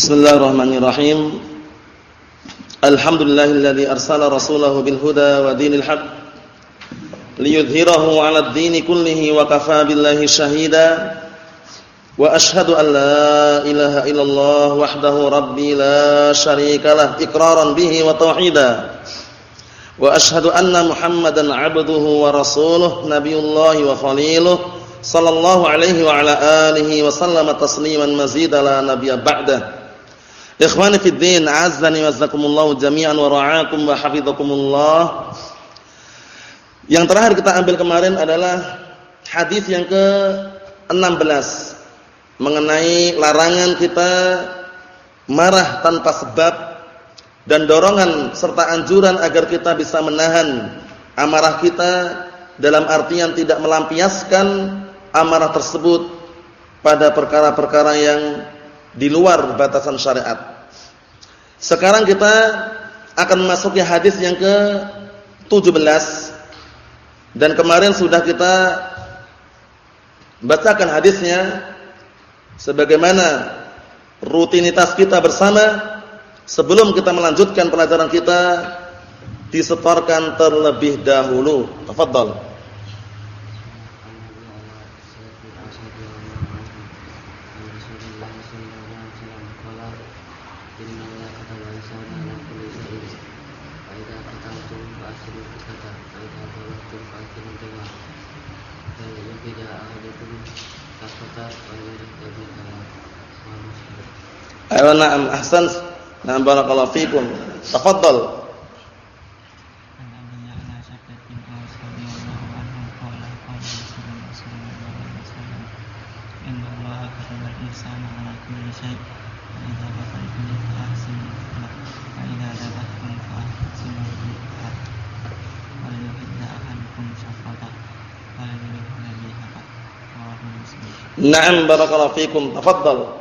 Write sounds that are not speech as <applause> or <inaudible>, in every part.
Bismillahirrahmanirrahim. Alhamdulillahilladzi arsala rasulahu bil huda wa dinil haq liyudhhirahu 'alad dini kullihi wa kafaa billahi shahida. Wa ashhadu an la ilaha illallah wahdahu rabbi la syarikalah iqraran bihi wa tauhida. Wa ashhadu anna Muhammadan 'abduhu wa rasuluhu nabiyullahi wa khaliluhu sallallahu alaihi wa ala alihi wa sallama tasliman mazida la nabiyya ba'da. Ikhwani fid din, azzani wa jazakumullahu jami'an wa ra'akum wa hafizakumullah. Yang terakhir kita ambil kemarin adalah hadis yang ke-16 mengenai larangan kita marah tanpa sebab dan dorongan serta anjuran agar kita bisa menahan amarah kita dalam artian tidak melampiaskan amarah tersebut pada perkara-perkara yang di luar batasan syariat. Sekarang kita akan memasuki hadis yang ke-17 dan kemarin sudah kita bacakan hadisnya sebagaimana rutinitas kita bersama sebelum kita melanjutkan pelajaran kita disetorkan terlebih dahulu. Tafadhal. Ayo na'am ahsan. Na'am barakallahu fikum. Tafadhal. Na'am barakallahu fikum. Tafadhal.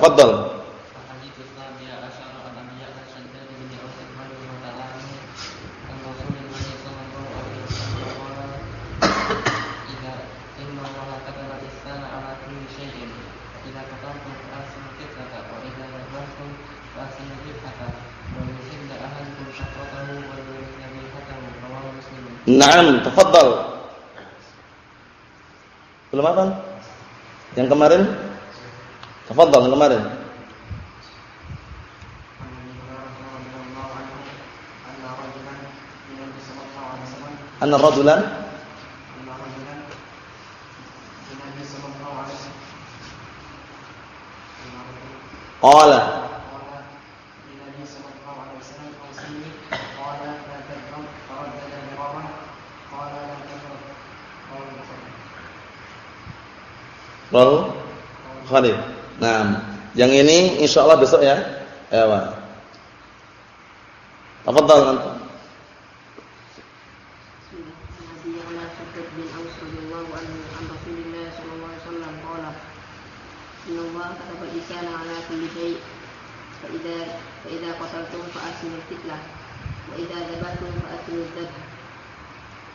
Tafadhal. Naam, tafadhal. Belum apa? Yang kemarin? Yang kemarin. Anna rajulan Qala Rahu Khalid. Nah, yang ini insyaallah besok ya. Ya, Pak. Tafadhal antum.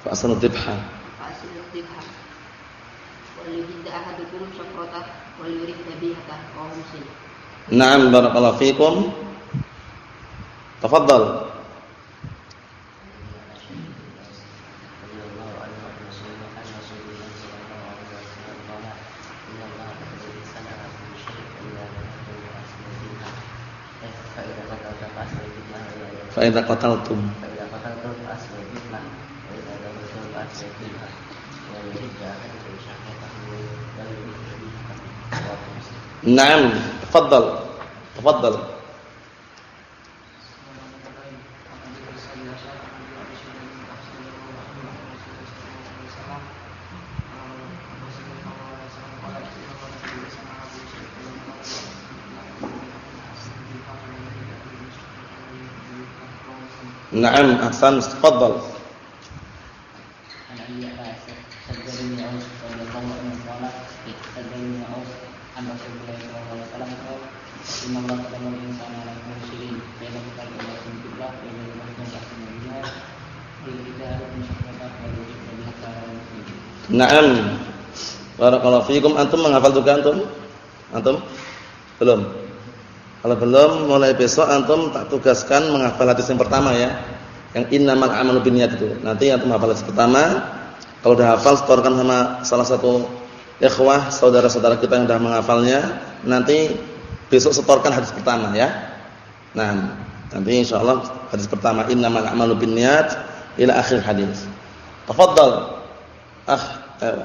فأحسنوا الذبح Naam barakallahu fikum. Tafadhal. Fa'idha qataltum Naam, tafadhal تفضل. نعم أحسن تفضل. Naam. Barakallahu fiikum. Antum menghafal juga antum? Antum? Belum. Kalau belum, mulai besok antum tak tugaskan menghafal hadis yang pertama ya. Yang innamal a'malu binniyat itu. Nanti antum hafal hadis pertama. Kalau udah hafal, setorkan sama salah satu ikhwah, saudara-saudara kita yang sudah menghafalnya. Nanti besok setorkan hadis pertama ya. Nah, nanti insyaallah hadis pertama innamal a'malu binniyat ila akhir hadis. Tafadhal. Ah, eh.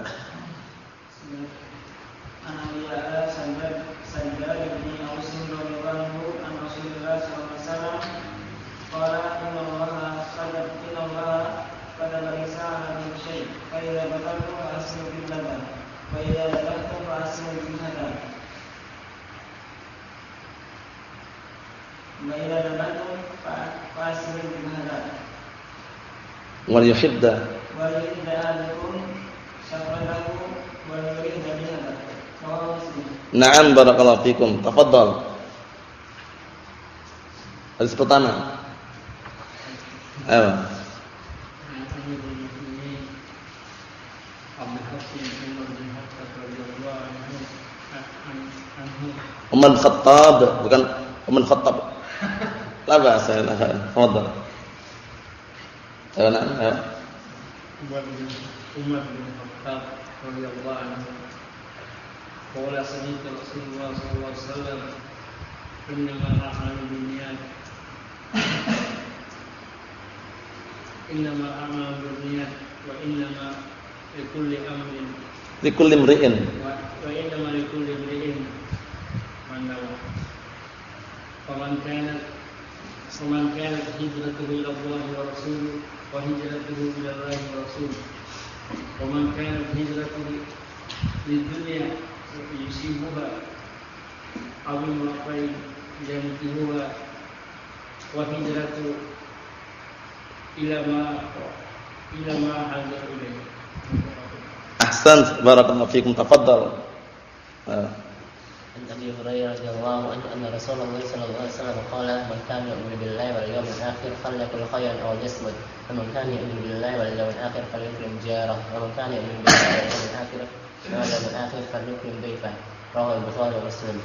wal Naam barakallahu fikum. Tafadhal. Hadis pertama. Ayo. Umar Khattab bukan Umar Khattab. La bahasa. Tafadhal. Ayo. Ayo. Umar bin Khattab radhiyallahu anhu. قول صديق رسول الله صلى الله عليه وسلم إنما الاعمال بالنيات. إنما الاعمال بالنيات وإنما لكل أمر. لكل امرئ. وإنما لكل امرئ ما نوى. فمن كانت فمن كانت هجرته إلى الله ورسوله وهجرته إلى الله ورسوله. ومن كانت هجرته للدنيا يصيبها أو امرأتين ينكهها وهجرته إلى ما إلى ما هاجر إليه أحسنت بارك الله فيكم تفضل. عن أبي هريرة رضي الله عنه أن رسول الله صلى الله عليه وسلم قال من كان يؤمن بالله واليوم الآخر فليقل خيرا أو ليصمت ومن كان يؤمن بالله واليوم الآخر فليكرم جارة ومن كان يؤمن بالله واليوم الآخر واليوم الآخر فليكرم ضيفه رواه البخاري ومسلم.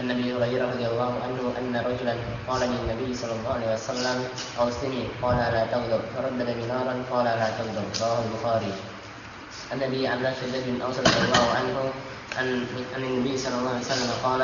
عن أبي هريرة رضي الله عنه أن رجلا قال للنبي صلى الله عليه وسلم اوصني قال لا تغضب. فردد منارا قال لا تغضب. رواه البخاري. عن أبي الله بن أوس رضي الله عنه عن عن النبي صلى الله عليه وسلم قال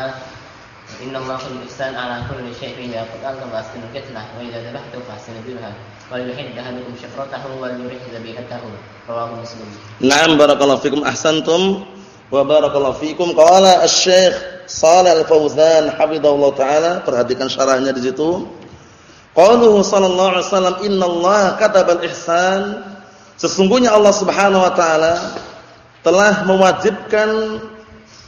إن الله خلق الإحسان على كل شيء فإذا قتلتم فأحسنوا القتلة وإذا ذبحتم فأحسنوا الذبحة وليحد أحدكم شفرته وليرح ذبيحته رواه مسلم نعم بارك الله فيكم أحسنتم وبارك الله فيكم قال الشيخ Salih Al-Fauzan hafizahullah taala perhatikan syarahnya di situ Qauluhu sallallahu alaihi wasallam innallaha katabal ihsan sesungguhnya Allah Subhanahu wa taala telah mewajibkan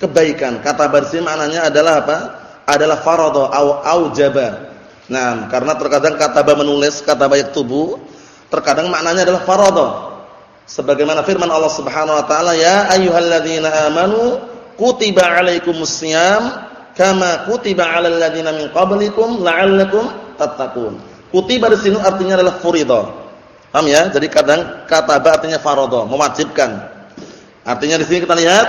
kebaikan. Kata barsi maknanya adalah apa? Adalah faradha au aujaba. Nah, karena terkadang kata ba menulis, kata ba yaktubu, terkadang maknanya adalah faradha. Sebagaimana firman Allah Subhanahu wa taala, "Ya ayyuhalladzina amanu kutiba alaikumusiyam kama kutiba 'alal ladzina min qablikum la'allakum tattaqun." Kutiba di sini artinya adalah furiḍa. Paham ya? Jadi kadang kata ba artinya faradha, mewajibkan. Artinya di sini kita lihat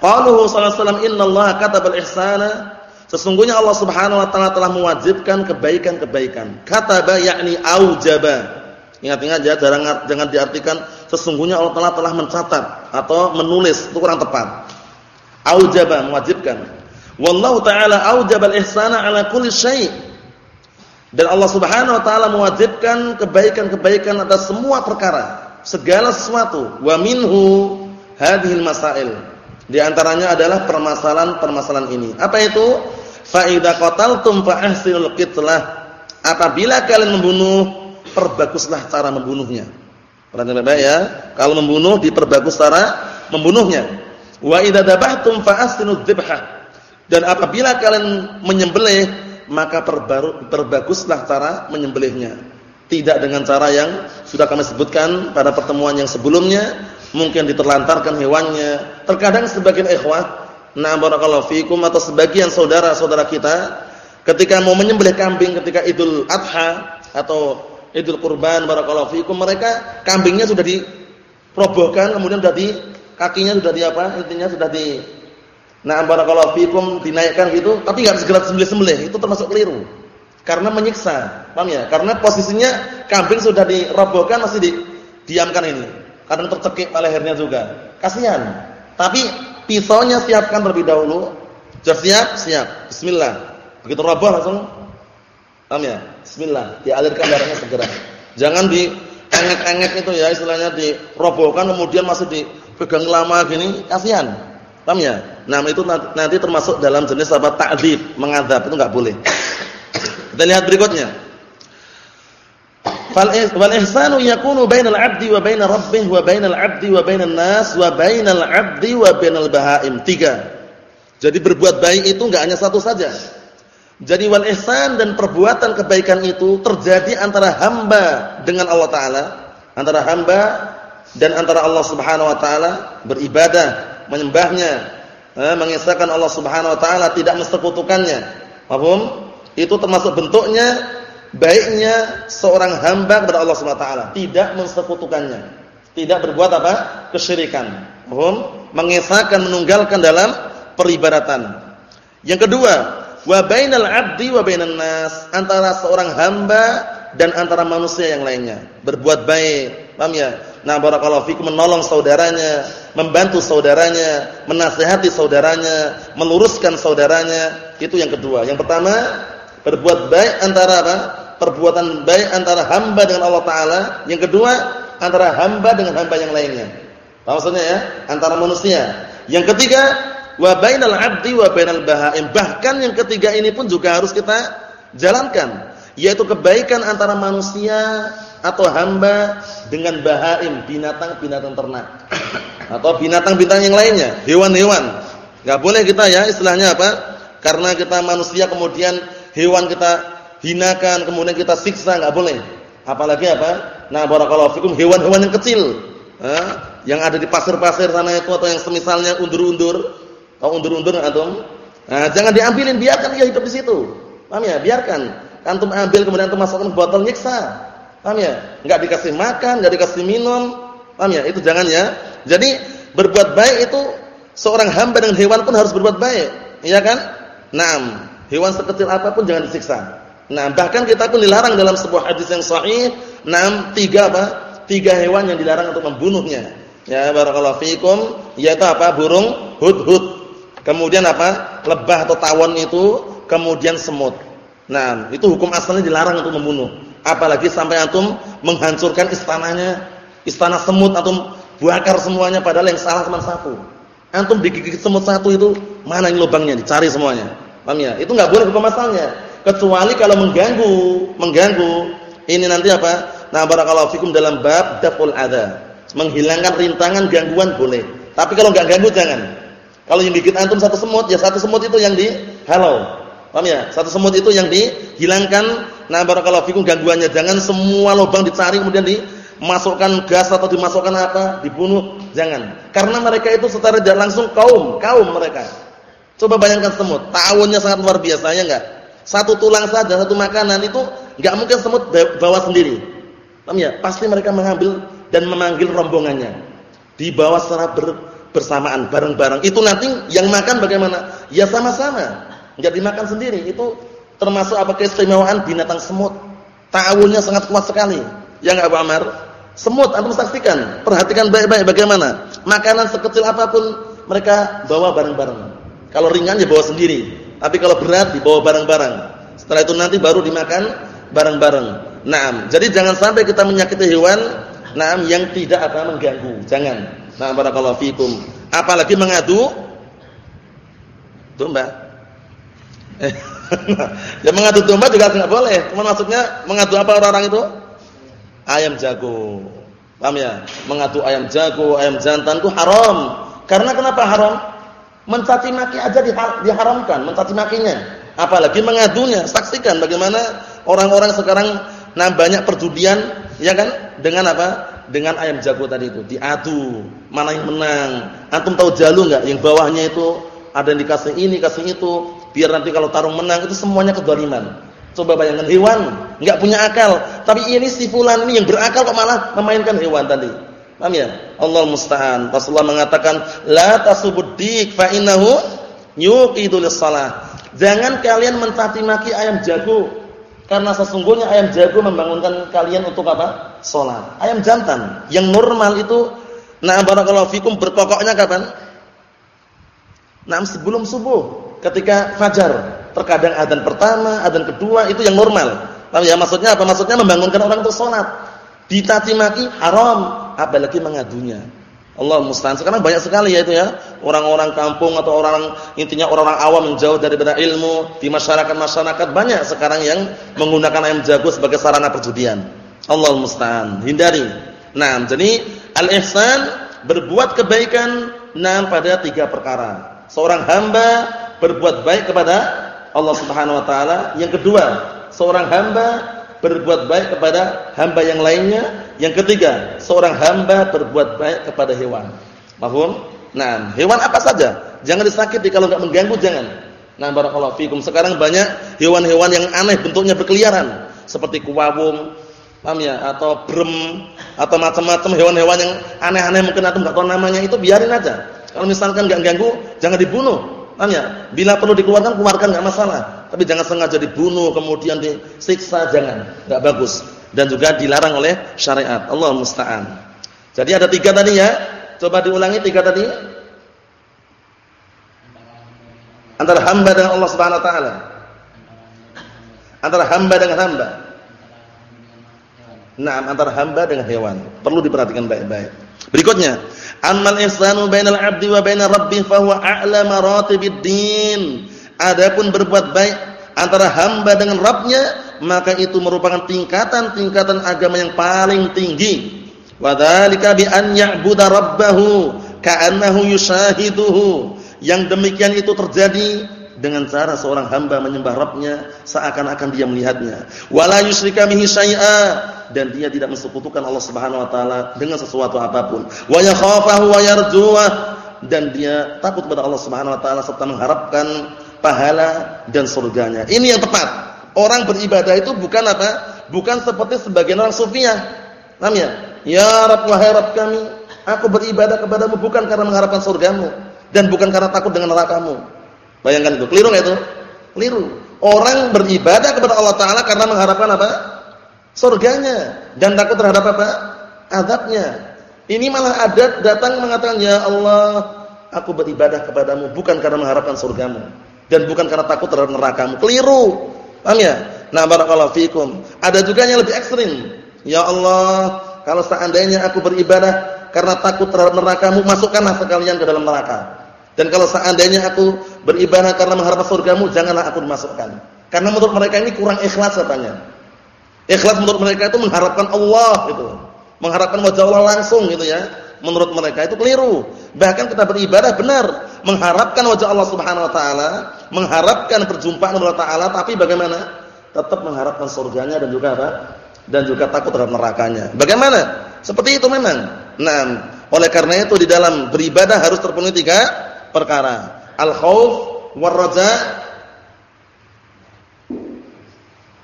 Qaluhu sallallahu alaihi wasallam innallaha katabal ihsana sesungguhnya Allah Subhanahu wa taala telah mewajibkan kebaikan-kebaikan. Kataba yakni aujaba. Ingat-ingat ya jangan jangan diartikan sesungguhnya Allah taala telah mencatat atau menulis itu kurang tepat. Aujaba mewajibkan. Wallahu taala aujabal ihsana ala kulli syai'. Dan Allah Subhanahu wa taala mewajibkan kebaikan-kebaikan atas semua perkara, segala sesuatu. Wa minhu hadhil masail di antaranya adalah permasalahan-permasalahan ini. Apa itu? Fa idza qataltum fa ahsinul qitlah. Apabila kalian membunuh, perbaguslah cara membunuhnya. Perhatikan baik ya. Kalau membunuh diperbagus cara membunuhnya. Wa idza dabahtum fa ahsinudz. Dan apabila kalian menyembelih, maka perbaguslah cara menyembelihnya. Tidak dengan cara yang sudah kami sebutkan pada pertemuan yang sebelumnya mungkin diterlantarkan hewannya. Terkadang sebagian ikhwah, nah barakallahu fikum atau sebagian saudara-saudara kita ketika mau menyembelih kambing ketika Idul Adha atau Idul Kurban barakallahu fikum mereka kambingnya sudah dirobohkan kemudian sudah kakinya sudah di apa? Intinya sudah di Nah, barakallahu fikum dinaikkan gitu, tapi enggak segera sembelih-sembelih, itu termasuk keliru. Karena menyiksa. Paham ya? Karena posisinya kambing sudah dirobohkan masih di diamkan ini. Kadang tercekik lehernya juga. Kasihan. Tapi pisaunya siapkan terlebih dahulu. Sudah siap? Siap. Bismillah. Begitu roboh langsung Paham ya? Bismillah, dialirkan darahnya segera. Jangan di engek-engek itu ya istilahnya dirobohkan kemudian masih dipegang lama gini, kasihan. Paham ya? Nah, itu nanti termasuk dalam jenis apa? Ta'dzib, mengadab, itu enggak boleh. Kita lihat berikutnya. Fal ihsanu yakunu bainal 'abdi wa bainal rabbih wa bainal 'abdi wa bainan nas wa bainal 'abdi wa bainal bahaim. Tiga. Jadi berbuat baik itu enggak hanya satu saja. Jadi wal ihsan dan perbuatan kebaikan itu terjadi antara hamba dengan Allah taala, antara hamba dan antara Allah Subhanahu wa taala beribadah menyembahnya, mengisahkan Allah Subhanahu wa taala, tidak mensekutukannya. Paham? Itu termasuk bentuknya baiknya seorang hamba kepada Allah Subhanahu wa taala, tidak mensekutukannya. Tidak berbuat apa? kesyirikan. Paham? Mengisahkan menunggalkan dalam peribadatan. Yang kedua, wa bainal 'abdi wa bainan nas, antara seorang hamba dan antara manusia yang lainnya. Berbuat baik. Paham ya? Nah, barakallahu fikum menolong saudaranya, membantu saudaranya, menasihati saudaranya, meluruskan saudaranya, itu yang kedua. Yang pertama, berbuat baik antara apa? Perbuatan baik antara hamba dengan Allah taala. Yang kedua, antara hamba dengan hamba yang lainnya. Apa maksudnya ya? Antara manusia. Yang ketiga, wa bainal 'abdi wa bainal bahaim. Bahkan yang ketiga ini pun juga harus kita jalankan, yaitu kebaikan antara manusia atau hamba dengan bahaim, binatang-binatang ternak atau binatang-binatang yang lainnya, hewan-hewan. Enggak boleh kita ya istilahnya apa? Karena kita manusia kemudian hewan kita hinakan, kemudian kita siksa, enggak boleh. Apalagi apa? Nah, barakallahu fikum hewan-hewan yang kecil. Eh, yang ada di pasir-pasir sana itu atau yang semisalnya undur-undur. Tahu undur-undur antum? Nah, jangan diambilin, biarkan dia hidup di situ. Paham ya? Biarkan. Antum ambil kemudian antum masukkan botol nyiksa. Paham ya? Enggak dikasih makan, enggak dikasih minum. Paham ya? Itu jangan ya. Jadi berbuat baik itu seorang hamba dengan hewan pun harus berbuat baik, iya kan? Naam. Hewan sekecil apa pun jangan disiksa. Nah, bahkan kita pun dilarang dalam sebuah hadis yang sahih, enam tiga apa? Tiga hewan yang dilarang untuk membunuhnya. Ya, barakallahu fikum, yaitu apa? Burung hudhud. Kemudian apa? Lebah atau tawon itu, kemudian semut. Nah, itu hukum asalnya dilarang untuk membunuh apalagi sampai antum menghancurkan istananya, istana semut antum bakar semuanya padahal yang salah cuma satu. Antum digigit semut satu itu mana yang lubangnya dicari semuanya. Paham ya? Itu enggak boleh hukum asalnya. Kecuali kalau mengganggu, mengganggu. Ini nanti apa? Nah, barakallahu fikum dalam bab daful adza. Menghilangkan rintangan gangguan boleh. Tapi kalau enggak ganggu jangan. Kalau yang gigit antum satu semut, ya satu semut itu yang dihalau. Paham ya? Satu semut itu yang dihilangkan Nah, barakallahu fikum gangguannya. Jangan semua lubang dicari kemudian dimasukkan gas atau dimasukkan apa, dibunuh. Jangan. Karena mereka itu secara tidak langsung kaum, kaum mereka. Coba bayangkan semut, tahunnya sangat luar biasa ya enggak? Satu tulang saja, satu makanan itu enggak mungkin semut bawa sendiri. Paham ya? Pasti mereka mengambil dan memanggil rombongannya. Dibawa secara ber, bersamaan, bareng-bareng. Itu nanti yang makan bagaimana? Ya sama-sama. Enggak dimakan sendiri. Itu Termasuk apa keistimewaan binatang semut. Ta'awunnya sangat kuat sekali. Ya enggak Abu Amar? Semut antum saksikan, perhatikan baik-baik bagaimana. Makanan sekecil apa pun mereka bawa bareng-bareng. Kalau ringan ya bawa sendiri, tapi kalau berat dibawa bareng-bareng. Setelah itu nanti baru dimakan bareng-bareng. Naam. Jadi jangan sampai kita menyakiti hewan naam yang tidak apa mengganggu. Jangan. Nah, barakallahu fikum. Apalagi mengadu domba. Eh. <laughs> ya mengadu domba juga tidak boleh. Cuma maksudnya mengadu apa orang-orang itu? Ayam jago. Paham ya? Mengadu ayam jago, ayam jantan itu haram. Karena kenapa haram? Mencaci maki aja diharamkan, mencaci makinya. Apalagi mengadunya. Saksikan bagaimana orang-orang sekarang nah banyak perjudian ya kan? Dengan apa? Dengan ayam jago tadi itu, diadu. Mana yang menang? Antum tahu jalu enggak? Yang bawahnya itu ada yang dikasih ini, kasih itu biar nanti kalau tarung menang itu semuanya kedzaliman. Coba bayangkan hewan, enggak punya akal, tapi ini si fulan ini yang berakal kok malah memainkan hewan tadi. Paham ya? Allah musta'an. Rasulullah mengatakan, "La tasubuddik fa innahu yuqidu lis-shalah." Jangan kalian mencaci maki ayam jago karena sesungguhnya ayam jago membangunkan kalian untuk apa? Salat. Ayam jantan yang normal itu nah barakallahu fikum berkokoknya kapan? Nah, sebelum subuh, ketika fajar. Terkadang adzan pertama, adzan kedua itu yang normal. Paham ya? Maksudnya apa? Maksudnya membangunkan orang untuk salat. Dicaci maki haram apalagi mengadunya. Allah musta'an. Sekarang banyak sekali ya itu ya, orang-orang kampung atau orang intinya orang-orang awam yang jauh daripada ilmu di masyarakat-masyarakat banyak sekarang yang menggunakan ayam jago sebagai sarana perjudian. Allah musta'an. Hindari. Nah, jadi al-ihsan berbuat kebaikan nah pada tiga perkara. Seorang hamba berbuat baik kepada Allah Subhanahu wa taala. Yang kedua, seorang hamba berbuat baik kepada hamba yang lainnya yang ketiga, seorang hamba berbuat baik kepada hewan. Paham? Nah, hewan apa saja. Jangan disakiti kalau enggak mengganggu jangan. Nah, barakallahu fikum. Sekarang banyak hewan-hewan yang aneh bentuknya berkeliaran, seperti kuwawung, paham ya? Atau brem atau macam-macam hewan-hewan yang aneh-aneh mungkin antum enggak tahu namanya itu biarin aja. Kalau misalkan enggak ganggu, jangan dibunuh. Paham ya? Bila perlu dikeluarkan, keluarkan enggak masalah. Tapi jangan sengaja dibunuh kemudian disiksa, jangan. Enggak bagus dan juga dilarang oleh syariat. Allah musta'an. Jadi ada tiga tadi ya. Coba diulangi tiga tadi. Antara hamba dengan Allah Subhanahu wa taala. Antara hamba dengan hamba. Nah, antara hamba dengan hewan. Perlu diperhatikan baik-baik. Berikutnya, amal ihsanu bainal 'abdi wa bainar rabbih fa huwa a'la maratibid din. Adapun berbuat baik antara hamba dengan Rabbnya maka itu merupakan tingkatan-tingkatan agama yang paling tinggi. Wadzalika bi an rabbahu ka'annahu yushahiduhu. Yang demikian itu terjadi dengan cara seorang hamba menyembah Rabbnya seakan-akan dia melihatnya. Wala yusyrika bihi syai'a dan dia tidak mensekutukan Allah Subhanahu wa taala dengan sesuatu apa pun. Wa yakhafahu wa yarjuwa dan dia takut kepada Allah Subhanahu wa taala serta mengharapkan pahala dan surganya. Ini yang tepat. Orang beribadah itu bukan apa? Bukan seperti sebagian orang sufiah. Namanya, ya Rabb wahai Rabb kami, aku beribadah kepadamu bukan karena mengharapkan surgamu dan bukan karena takut dengan nerakamu. Bayangkan itu, keliru enggak itu? Keliru. Orang beribadah kepada Allah taala karena mengharapkan apa? Surganya dan takut terhadap apa? Azabnya. Ini malah adat datang mengatakan, "Ya Allah, aku beribadah kepadamu bukan karena mengharapkan surgamu dan bukan karena takut terhadap nerakamu." Keliru. Paham ya? Nah, barakallahu fikum. Ada juga yang lebih ekstrim. Ya Allah, kalau seandainya aku beribadah karena takut terhadap nerakamu, masukkanlah sekalian ke dalam neraka. Dan kalau seandainya aku beribadah karena mengharap surgamu, janganlah aku dimasukkan. Karena menurut mereka ini kurang ikhlas katanya. Ikhlas menurut mereka itu mengharapkan Allah gitu. Mengharapkan wajah Allah langsung gitu ya. Menurut mereka itu keliru. Bahkan kita beribadah benar, mengharapkan wajah Allah Subhanahu wa taala, mengharapkan perjumpaan Allah taala, tapi bagaimana? Tetap mengharapkan surganya dan juga apa? Dan juga takut terhadap nerakanya. Bagaimana? Seperti itu memang. Nah, oleh karena itu di dalam beribadah harus terpenuhi tiga perkara. Al-khauf war-raja.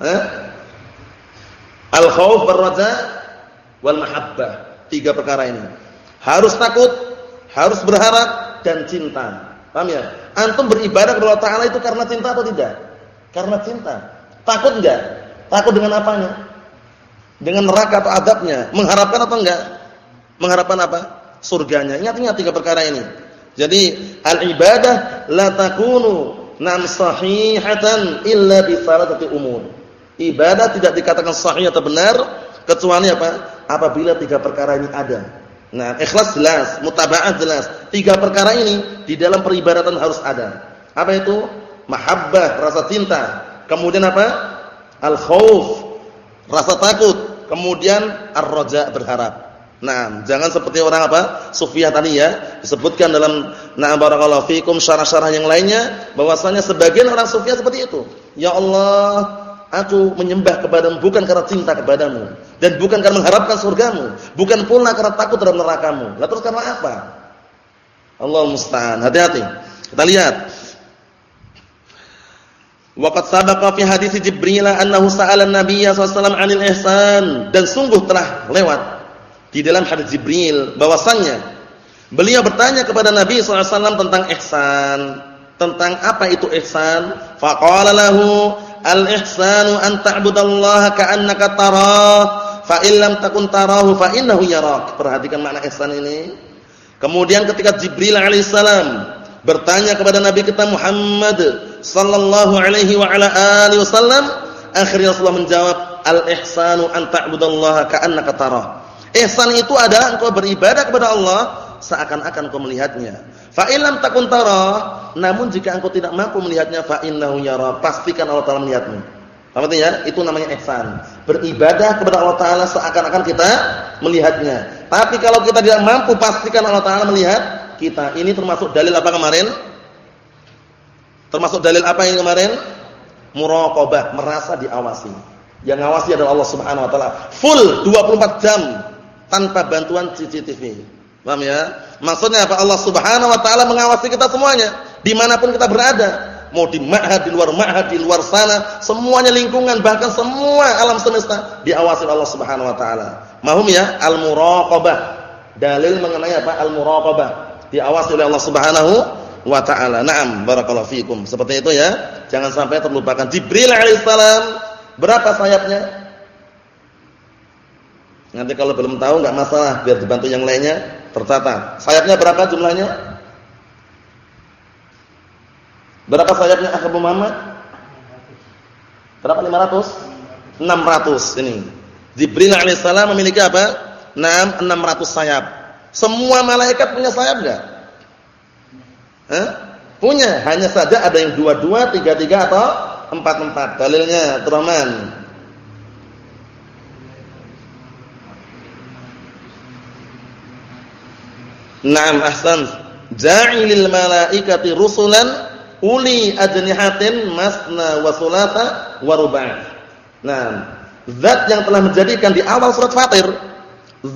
Eh? Al-khauf war-raja wal mahabbah. Tiga perkara ini. Harus takut, harus berharap dan cinta. Paham ya? Antum beribadah kepada Allah Taala itu karena cinta atau tidak? Karena cinta. Takut enggak? Takut dengan apanya? Dengan neraka atau adabnya? Mengharapkan atau enggak? Mengharapkan apa? Surganya. Ingat-ingat tiga perkara ini. Jadi al-ibadah la takunu nam sahihatan illa bi salatati umur. Ibadah tidak dikatakan sahih atau benar kecuali apa? Apabila tiga perkara ini ada. Nah, ikhlas jelas, mutaba'ah jelas. Tiga perkara ini di dalam peribadatan harus ada. Apa itu? Mahabbah, rasa cinta. Kemudian apa? Al-khauf, rasa takut. Kemudian ar-raja, berharap. Nah, jangan seperti orang apa? Sufiyah tadi ya, disebutkan dalam Na'am barakallahu fikum syarah-syarah yang lainnya bahwasanya sebagian orang sufiyah seperti itu. Ya Allah, Aku menyembah kepadamu bukan karena cinta kepadamu dan bukan karena mengharapkan surgamu, bukan pula karena takut terhadap nerakamu. Lah terus karena apa? Allah musta'an. Hati-hati. Kita lihat. Waqad sabaqa fi hadis Jibril annahu sa'ala an-nabiy sallallahu alaihi 'anil ihsan dan sungguh telah lewat di dalam hadis Jibril bahwasannya beliau bertanya kepada Nabi SAW tentang ihsan, tentang apa itu ihsan. Faqala lahu al-ihsanu an ta'budallaha ka'annaka tarah fa illam takun tarahu fa innahu yarak. Perhatikan makna ihsan ini. Kemudian ketika Jibril alaihissalam bertanya kepada Nabi kita Muhammad sallallahu alaihi wa ala alihi wasallam, akhirnya Rasulullah menjawab, "Al-ihsanu an ta'budallaha ka'annaka tarah." Ihsan itu adalah engkau beribadah kepada Allah seakan-akan engkau melihatnya. Fa illam takun tarah, namun jika engkau tidak mampu melihatnya fa innahu yara, pastikan Allah Taala melihatmu. Paham ya? Itu namanya ihsan. Beribadah kepada Allah Taala seakan-akan kita melihatnya. Tapi kalau kita tidak mampu pastikan Allah Taala melihat kita. Ini termasuk dalil apa kemarin? Termasuk dalil apa yang kemarin? Muraqabah, merasa diawasi. Yang ngawasi adalah Allah Subhanahu wa taala. Full 24 jam tanpa bantuan CCTV. Paham ya? Maksudnya apa? Allah Subhanahu wa taala mengawasi kita semuanya di mana pun kita berada mau di ma'had, di luar ma'had, di luar sana, semuanya lingkungan, bahkan semua alam semesta diawasi Allah Subhanahu wa taala. Mahum ya? Al-muraqabah. Dalil mengenai apa? Al-muraqabah. Diawasi oleh Allah Subhanahu wa taala. Naam, barakallahu fikum. Seperti itu ya. Jangan sampai terlupakan. Jibril alaihissalam berapa sayapnya? Nanti kalau belum tahu enggak masalah, biar dibantu yang lainnya tercatat. Sayapnya berapa jumlahnya? Berapa sayapnya Abu Muhammad? Berapa 500? 600 ini. Jibril alaihissalam memiliki apa? 6 600 sayap. Semua malaikat punya sayap enggak? Hah? Punya, hanya saja ada yang dua-dua, tiga-tiga atau empat-empat. Dalilnya, Abdurrahman. Naam ahsan. Ja'ilil malaikati rusulan uli ajnihatin masna wa sulata wa. Nah, zat yang telah menjadikan di awal surat Fatir,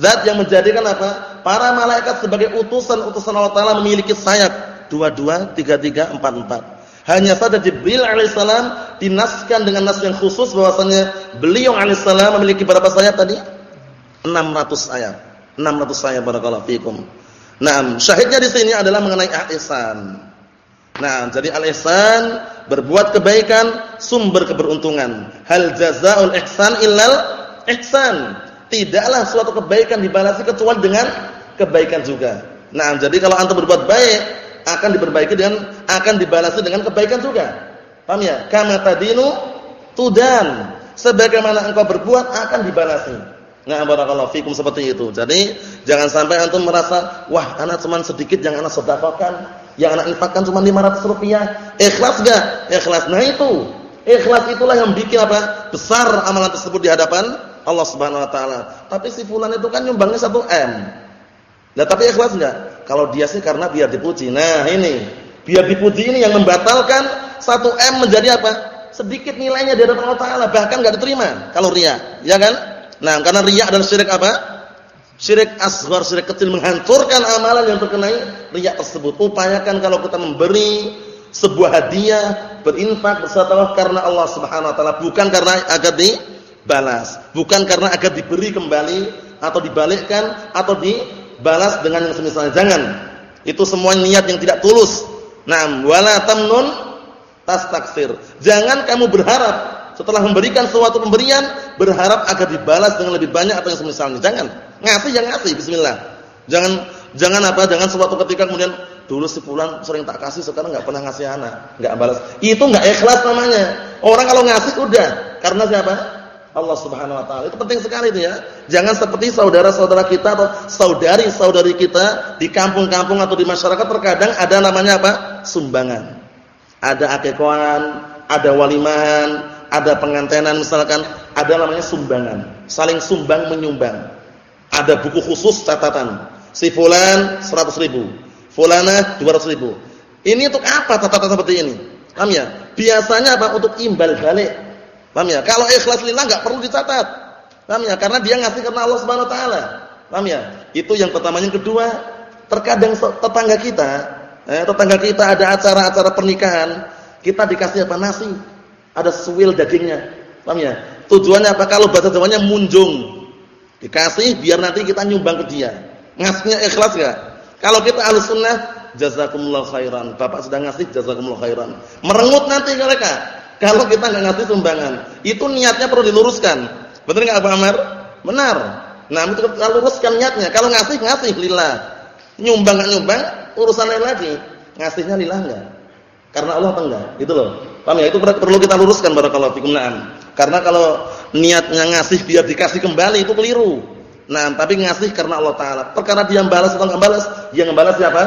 zat yang menjadikan apa? Para malaikat sebagai utusan-utusan Allah Taala memiliki sayap dua-dua, tiga-tiga, empat-empat. Hanya saja Jibril alaihissalam dinaskan dengan nas yang khusus bahwasanya beliau alaihissalam memiliki berapa sayap tadi? 600 sayap. 600 sayap barakallahu fikum. Nah, syahidnya di sini adalah mengenai ihsan. Nah, jadi al-ihsan berbuat kebaikan sumber keberuntungan. Hal jazaa'ul ihsan illal ihsan. Tidaklah suatu kebaikan dibalasi kecuali dengan kebaikan juga. Nah, jadi kalau antum berbuat baik akan diperbaiki dengan akan dibalasi dengan kebaikan juga. Paham ya? Kama tadinu tudan. Sebagaimana engkau berbuat akan dibalasi. Nah, barakallahu fikum seperti itu. Jadi, jangan sampai antum merasa, wah, anak cuma sedikit yang anak sedekahkan yang anak infakkan cuma 500 rupiah. Ikhlas enggak? Ikhlas. Nah itu. Ikhlas itulah yang bikin apa? Besar amalan tersebut di hadapan Allah Subhanahu wa taala. Tapi si fulan itu kan nyumbangnya 1 M. Nah, tapi ikhlas enggak? Kalau dia sih karena biar dipuji. Nah, ini. Biar dipuji ini yang membatalkan 1 M menjadi apa? Sedikit nilainya di hadapan Allah taala, bahkan enggak diterima kalau riya, ya kan? Nah, karena riya dan syirik apa? Syirik asghar, syirik kecil menghancurkan amalan yang terkenai riya tersebut. Upayakan kalau kita memberi sebuah hadiah, berinfak, bersedekah karena Allah Subhanahu wa taala, bukan karena agar dibalas, bukan karena agar diberi kembali atau dibalikkan atau dibalas dengan yang semisalnya. Jangan. Itu semua niat yang tidak tulus. Naam, wala tamnun tastaksir. Jangan kamu berharap setelah memberikan suatu pemberian berharap agar dibalas dengan lebih banyak atau yang semisalnya. Jangan. Ngasih yang ngasih bismillah. Jangan jangan apa? Jangan suatu ketika kemudian dulu si fulan sering tak kasih sekarang enggak pernah ngasih anak, enggak balas. Itu enggak ikhlas namanya. Orang kalau ngasih udah karena siapa? Allah Subhanahu wa taala. Itu penting sekali itu ya. Jangan seperti saudara-saudara kita atau saudari-saudari kita di kampung-kampung atau di masyarakat terkadang ada namanya apa? sumbangan. Ada akekahan, ada walimahan, ada pengantenan misalkan, ada namanya sumbangan. Saling sumbang menyumbang. Ada buku khusus catatan. Si fulan 100 ribu. Fulana 200 ribu. Ini untuk apa catatan seperti ini? Paham ya? Biasanya apa? Untuk imbal balik. Paham ya? Kalau ikhlas lillah enggak perlu dicatat. Paham ya? Karena dia ngasih karena Allah Subhanahu wa taala. Paham ya? Itu yang pertama, yang kedua, terkadang tetangga kita, eh, tetangga kita ada acara-acara pernikahan, kita dikasih apa? Nasi. Ada suwil dagingnya. Paham ya? Tujuannya apa? Kalau bahasa Jawanya munjung. Dikasih biar nanti kita nyumbang ke dia. Ngasihnya ikhlas enggak? Kalau kita ahli sunnah, jazakumullah khairan. Bapak sudah ngasih, jazakumullah khairan. Merengut nanti mereka. Kalau kita enggak ngasih sumbangan, itu niatnya perlu diluruskan. Benar enggak Abu Amr? Benar. Nah, itu kita luruskan niatnya. Kalau ngasih, ngasih lillah. Nyumbang enggak nyumbang, urusan lain lagi. Ngasihnya lillah enggak? Karena Allah apa enggak? Itu loh. Paham ya? Itu perlu kita luruskan barakallahu fikum. Naam. Karena kalau niatnya ngasih biar dikasih kembali itu keliru. Nah, tapi ngasih karena Allah taala. Perkara dia balas atau enggak balas, yang balas siapa?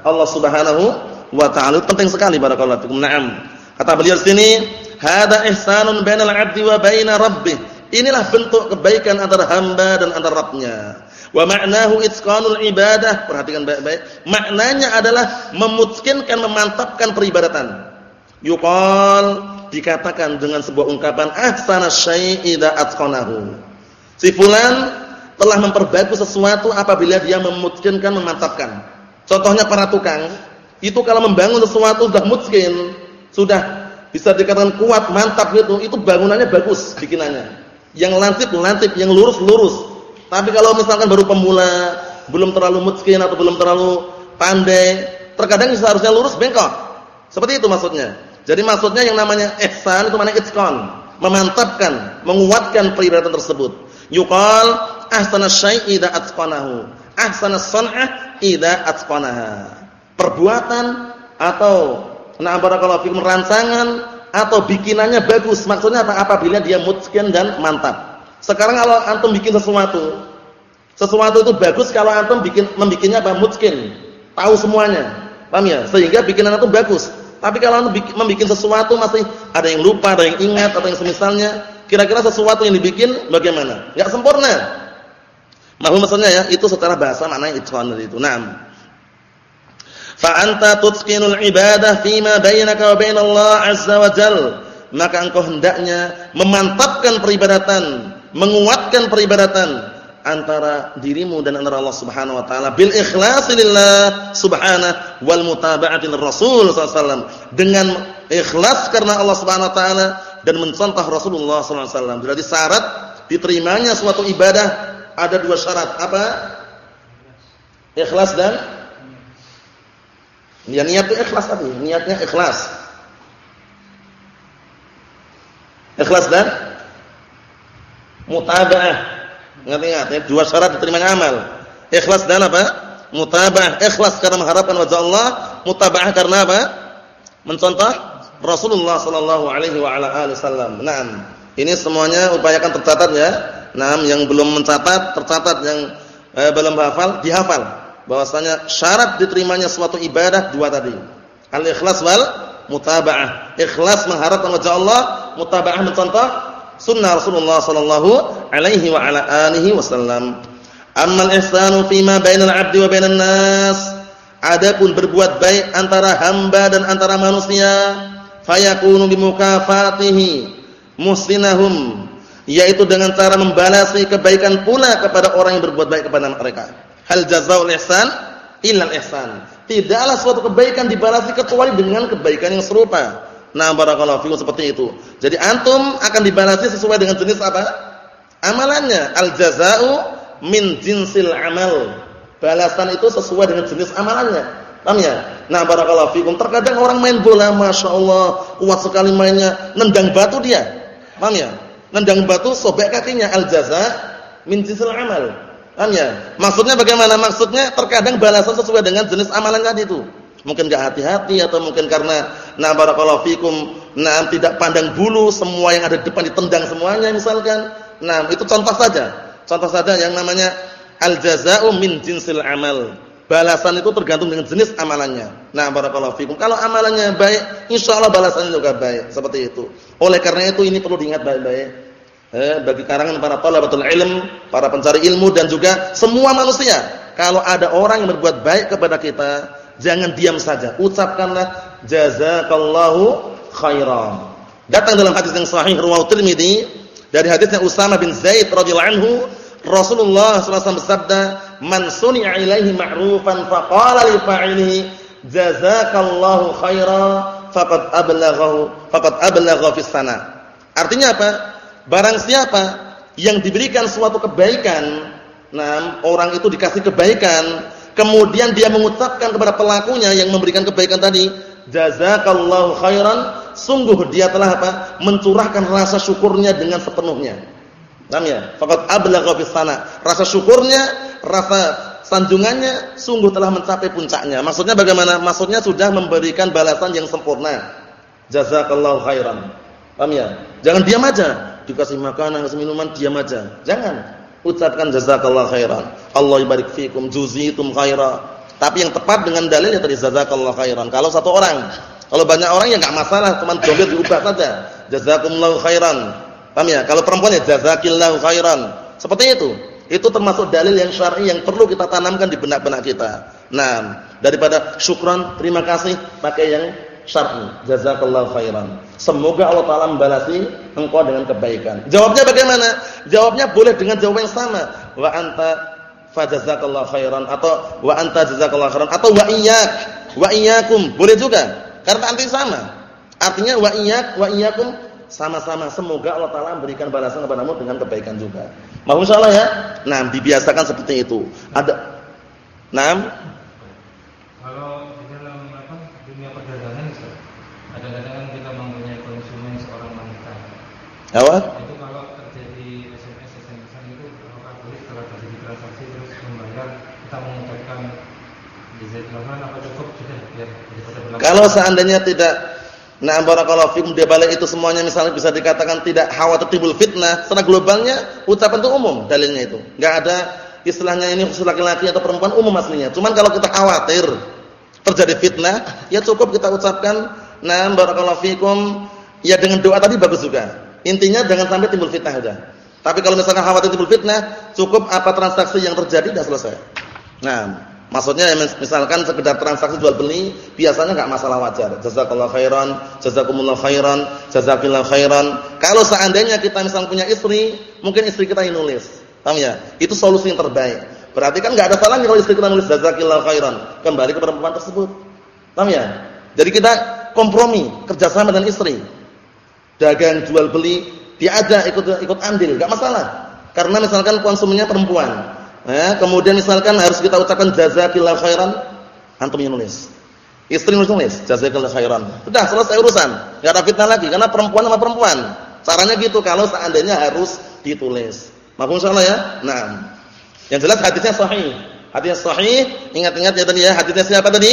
Allah Subhanahu wa taala. Penting sekali barakallahu fikum. Naam. Kata beliau sini, "Hada ihsanun bainal 'abdi wa baina rabbih." Inilah bentuk kebaikan antara hamba dan antara Rabbnya. Wa ma'nahu itqanul ibadah. Perhatikan baik-baik. Maknanya adalah memutuskan memantapkan peribadatan. Yuqal dikatakan dengan sebuah ungkapan ahsana syai'i idza atqanahu. Si fulan telah memperbaiki sesuatu apabila dia memutkinkan memantapkan. Contohnya para tukang, itu kalau membangun sesuatu sudah mutkin, sudah bisa dikatakan kuat, mantap gitu, itu bangunannya bagus bikinannya. Yang lantip, yang lurus lurus. Tapi kalau misalkan baru pemula, belum terlalu mutkin atau belum terlalu pandai, terkadang seharusnya lurus bengkok. Seperti itu maksudnya. Jadi maksudnya yang namanya ihsan itu mana itqan, memantapkan, menguatkan peribadatan tersebut. Yuqal ahsana syai' idza atqanahu. Ahsana san'ah idza atqanaha. Perbuatan atau nah barakallahu fikum rancangan atau bikinannya bagus. Maksudnya apa? Apabila dia mutqin dan mantap. Sekarang kalau antum bikin sesuatu, sesuatu itu bagus kalau antum bikin membikinnya apa? Mutqin. Tahu semuanya. Paham ya? Sehingga bikinan itu bagus. Tapi kalau membuat sesuatu masih ada yang lupa, ada yang ingat atau yang semisalnya, kira-kira sesuatu yang dibikin bagaimana? Enggak sempurna. Mahum maksudnya ya, itu secara bahasa maknanya itqan itu. Naam. Fa anta tutqinul ibadah fima bainaka wa bainallah azza wa jal. Maka engkau hendaknya memantapkan peribadatan, menguatkan peribadatan antara dirimu dan antara Allah Subhanahu wa taala bil ikhlasi lillah subhanahu wal mutaba'ati Rasul sallallahu dengan ikhlas karena Allah Subhanahu wa taala dan mencontoh Rasulullah sallallahu alaihi wasallam. Berarti syarat diterimanya suatu ibadah ada dua syarat. Apa? Ikhlas dan ya niat itu ikhlas tadi, niatnya ikhlas. Ikhlas dan mutaba'ah Ingat-ingat ya, dua syarat diterimanya amal. Ikhlas dan apa? Mutabah. Ikhlas karena mengharapkan wajah Allah, mutabah karena apa? Mencontoh Rasulullah sallallahu alaihi wa ala alihi wasallam. Naam. Ini semuanya upayakan tercatat ya. Naam, yang belum mencatat tercatat, yang eh, belum hafal dihafal. Bahwasanya syarat diterimanya suatu ibadah dua tadi. Al-ikhlas wal mutaba'ah. Ikhlas mengharapkan wajah Allah, mutaba'ah mencontoh sunnah Rasulullah sallallahu alaihi wa ala alihi wasallam. Ammal ihsanu fima bainal 'abdi wa bainan nas. Adapun berbuat baik antara hamba dan antara manusia, fayakunu bimukafatihi muslinahum, yaitu dengan cara membalasi kebaikan pula kepada orang yang berbuat baik kepada mereka. Hal jazaul ihsan illa ihsan. Tidaklah suatu kebaikan dibalasi kecuali dengan kebaikan yang serupa. Nah, barakallahu fikum seperti itu. Jadi antum akan dibalasi sesuai dengan jenis apa? Amalannya. Al jazaa'u min jinsil amal. Balasan itu sesuai dengan jenis amalannya. Paham ya? Nah, barakallahu fikum. Terkadang orang main bola, Masya Allah, kuat sekali mainnya, nendang batu dia. Paham ya? Nendang batu sobek kakinya. Al jaza' min jinsil amal. Paham ya? Maksudnya bagaimana? Maksudnya terkadang balasan sesuai dengan jenis amalannya itu. Mungkin enggak hati-hati atau mungkin karena na barakallahu fikum, nah tidak pandang bulu, semua yang ada di depan ditendang semuanya misalkan. Nah, itu contoh saja. Contoh saja yang namanya al-jazaa'u min jinsil amal. Balasan itu tergantung dengan jenis amalannya. Nah, barakallahu fikum. Kalau amalannya baik, insyaallah balasannya juga baik. Seperti itu. Oleh karena itu ini perlu diingat baik-baik. Eh, bagi karangan para talabatul ilm, para pencari ilmu dan juga semua manusia. Kalau ada orang yang berbuat baik kepada kita, Jangan diam saja. Ucapkanlah jazakallahu khairan. Datang dalam hadis yang sahih riwayat Tirmizi dari hadisnya Usama bin Zaid radhiyallahu anhu, Rasulullah SAW bersabda, "Man suni'a ilaihi ma'rufan faqala li fa'ilihi jazakallahu khairan faqad ablaghahu faqad ablagha fis sana." Artinya apa? Barang siapa yang diberikan suatu kebaikan, nah orang itu dikasih kebaikan, kemudian dia mengucapkan kepada pelakunya yang memberikan kebaikan tadi, jazakallahu khairan, sungguh dia telah apa? mencurahkan rasa syukurnya dengan sepenuhnya. Paham ya? Faqad ablagha sana. Rasa syukurnya, rasa sanjungannya sungguh telah mencapai puncaknya. Maksudnya bagaimana? Maksudnya sudah memberikan balasan yang sempurna. Jazakallahu khairan. Paham ya? Jangan diam aja. Dikasih makanan, kasih minuman, diam aja. Jangan. Ucapkan jazakallahu khairan. Allah barik fikum juzitum khaira. Tapi yang tepat dengan dalil ya tadi jazakallahu khairan. Kalau satu orang, kalau banyak orang ya enggak masalah, cuma joget diubah saja. Jazakumullahu khairan. Paham ya? Kalau perempuan ya jazakillahu khairan. Seperti itu. Itu termasuk dalil yang syar'i yang perlu kita tanamkan di benak-benak kita. Nah, daripada syukran, terima kasih, pakai yang syar'i. Jazakallahu khairan. Semoga Allah Taala membalasi engkau dengan kebaikan. Jawabnya bagaimana? Jawabnya boleh dengan jawaban yang sama. Wa anta fajazakallahu khairan atau wa anta jazakallahu khairan atau wa iyyak wa iyyakum. Boleh juga. Karena artinya sama. Artinya wa iyyak wa iyyakum sama-sama. Semoga Allah Taala memberikan balasan kepadamu dengan kebaikan juga. Mau insyaallah ya? Nah, dibiasakan seperti itu. Ada Naam Apa? Itu kalau terjadi SMS SMS itu apakah boleh setelah terjadi transaksi terus membayar kita mengucapkan jazakallahu apa cukup sudah biar daripada berlaku. Kalau seandainya tidak Nah barakallahu fikum dia balik itu semuanya misalnya bisa dikatakan tidak khawatir timbul fitnah, secara globalnya ucapan itu umum dalilnya itu. Enggak ada istilahnya ini khusus laki-laki atau perempuan umum aslinya. Cuman kalau kita khawatir terjadi fitnah, ya cukup kita ucapkan nah barakallahu fikum ya dengan doa tadi bagus juga. Intinya jangan sampai timbul fitnah udah. Tapi kalau misalkan khawatir timbul fitnah, cukup apa transaksi yang terjadi sudah selesai. Nah, maksudnya misalkan sekedar transaksi jual beli, biasanya enggak masalah wajar. Jazakallahu khairan, jazakumullahu khairan, jazakillahu khairan. Kalau seandainya kita misalkan punya istri, mungkin istri kita yang nulis. Paham ya? Itu solusi yang terbaik. Berarti kan enggak ada salahnya kalau istri kita nulis jazakillahu khairan, kembali ke perempuan tersebut. Paham ya? Jadi kita kompromi, kerjasama dengan istri dagang jual beli, dia ada ikut ikut andil, enggak masalah. Karena misalkan konsumennya perempuan. Ya, kemudian misalkan harus kita ucapkan jazakillahu khairan, antum yang nulis. Istri nulis nulis, jazakillahu khairan. Sudah selesai urusan. Enggak ada fitnah lagi karena perempuan sama perempuan. Caranya gitu kalau seandainya harus ditulis. Mafhum insyaallah ya? Nah. Yang jelas hadisnya sahih. Hadisnya sahih, ingat-ingat ya tadi ya, hadisnya siapa tadi?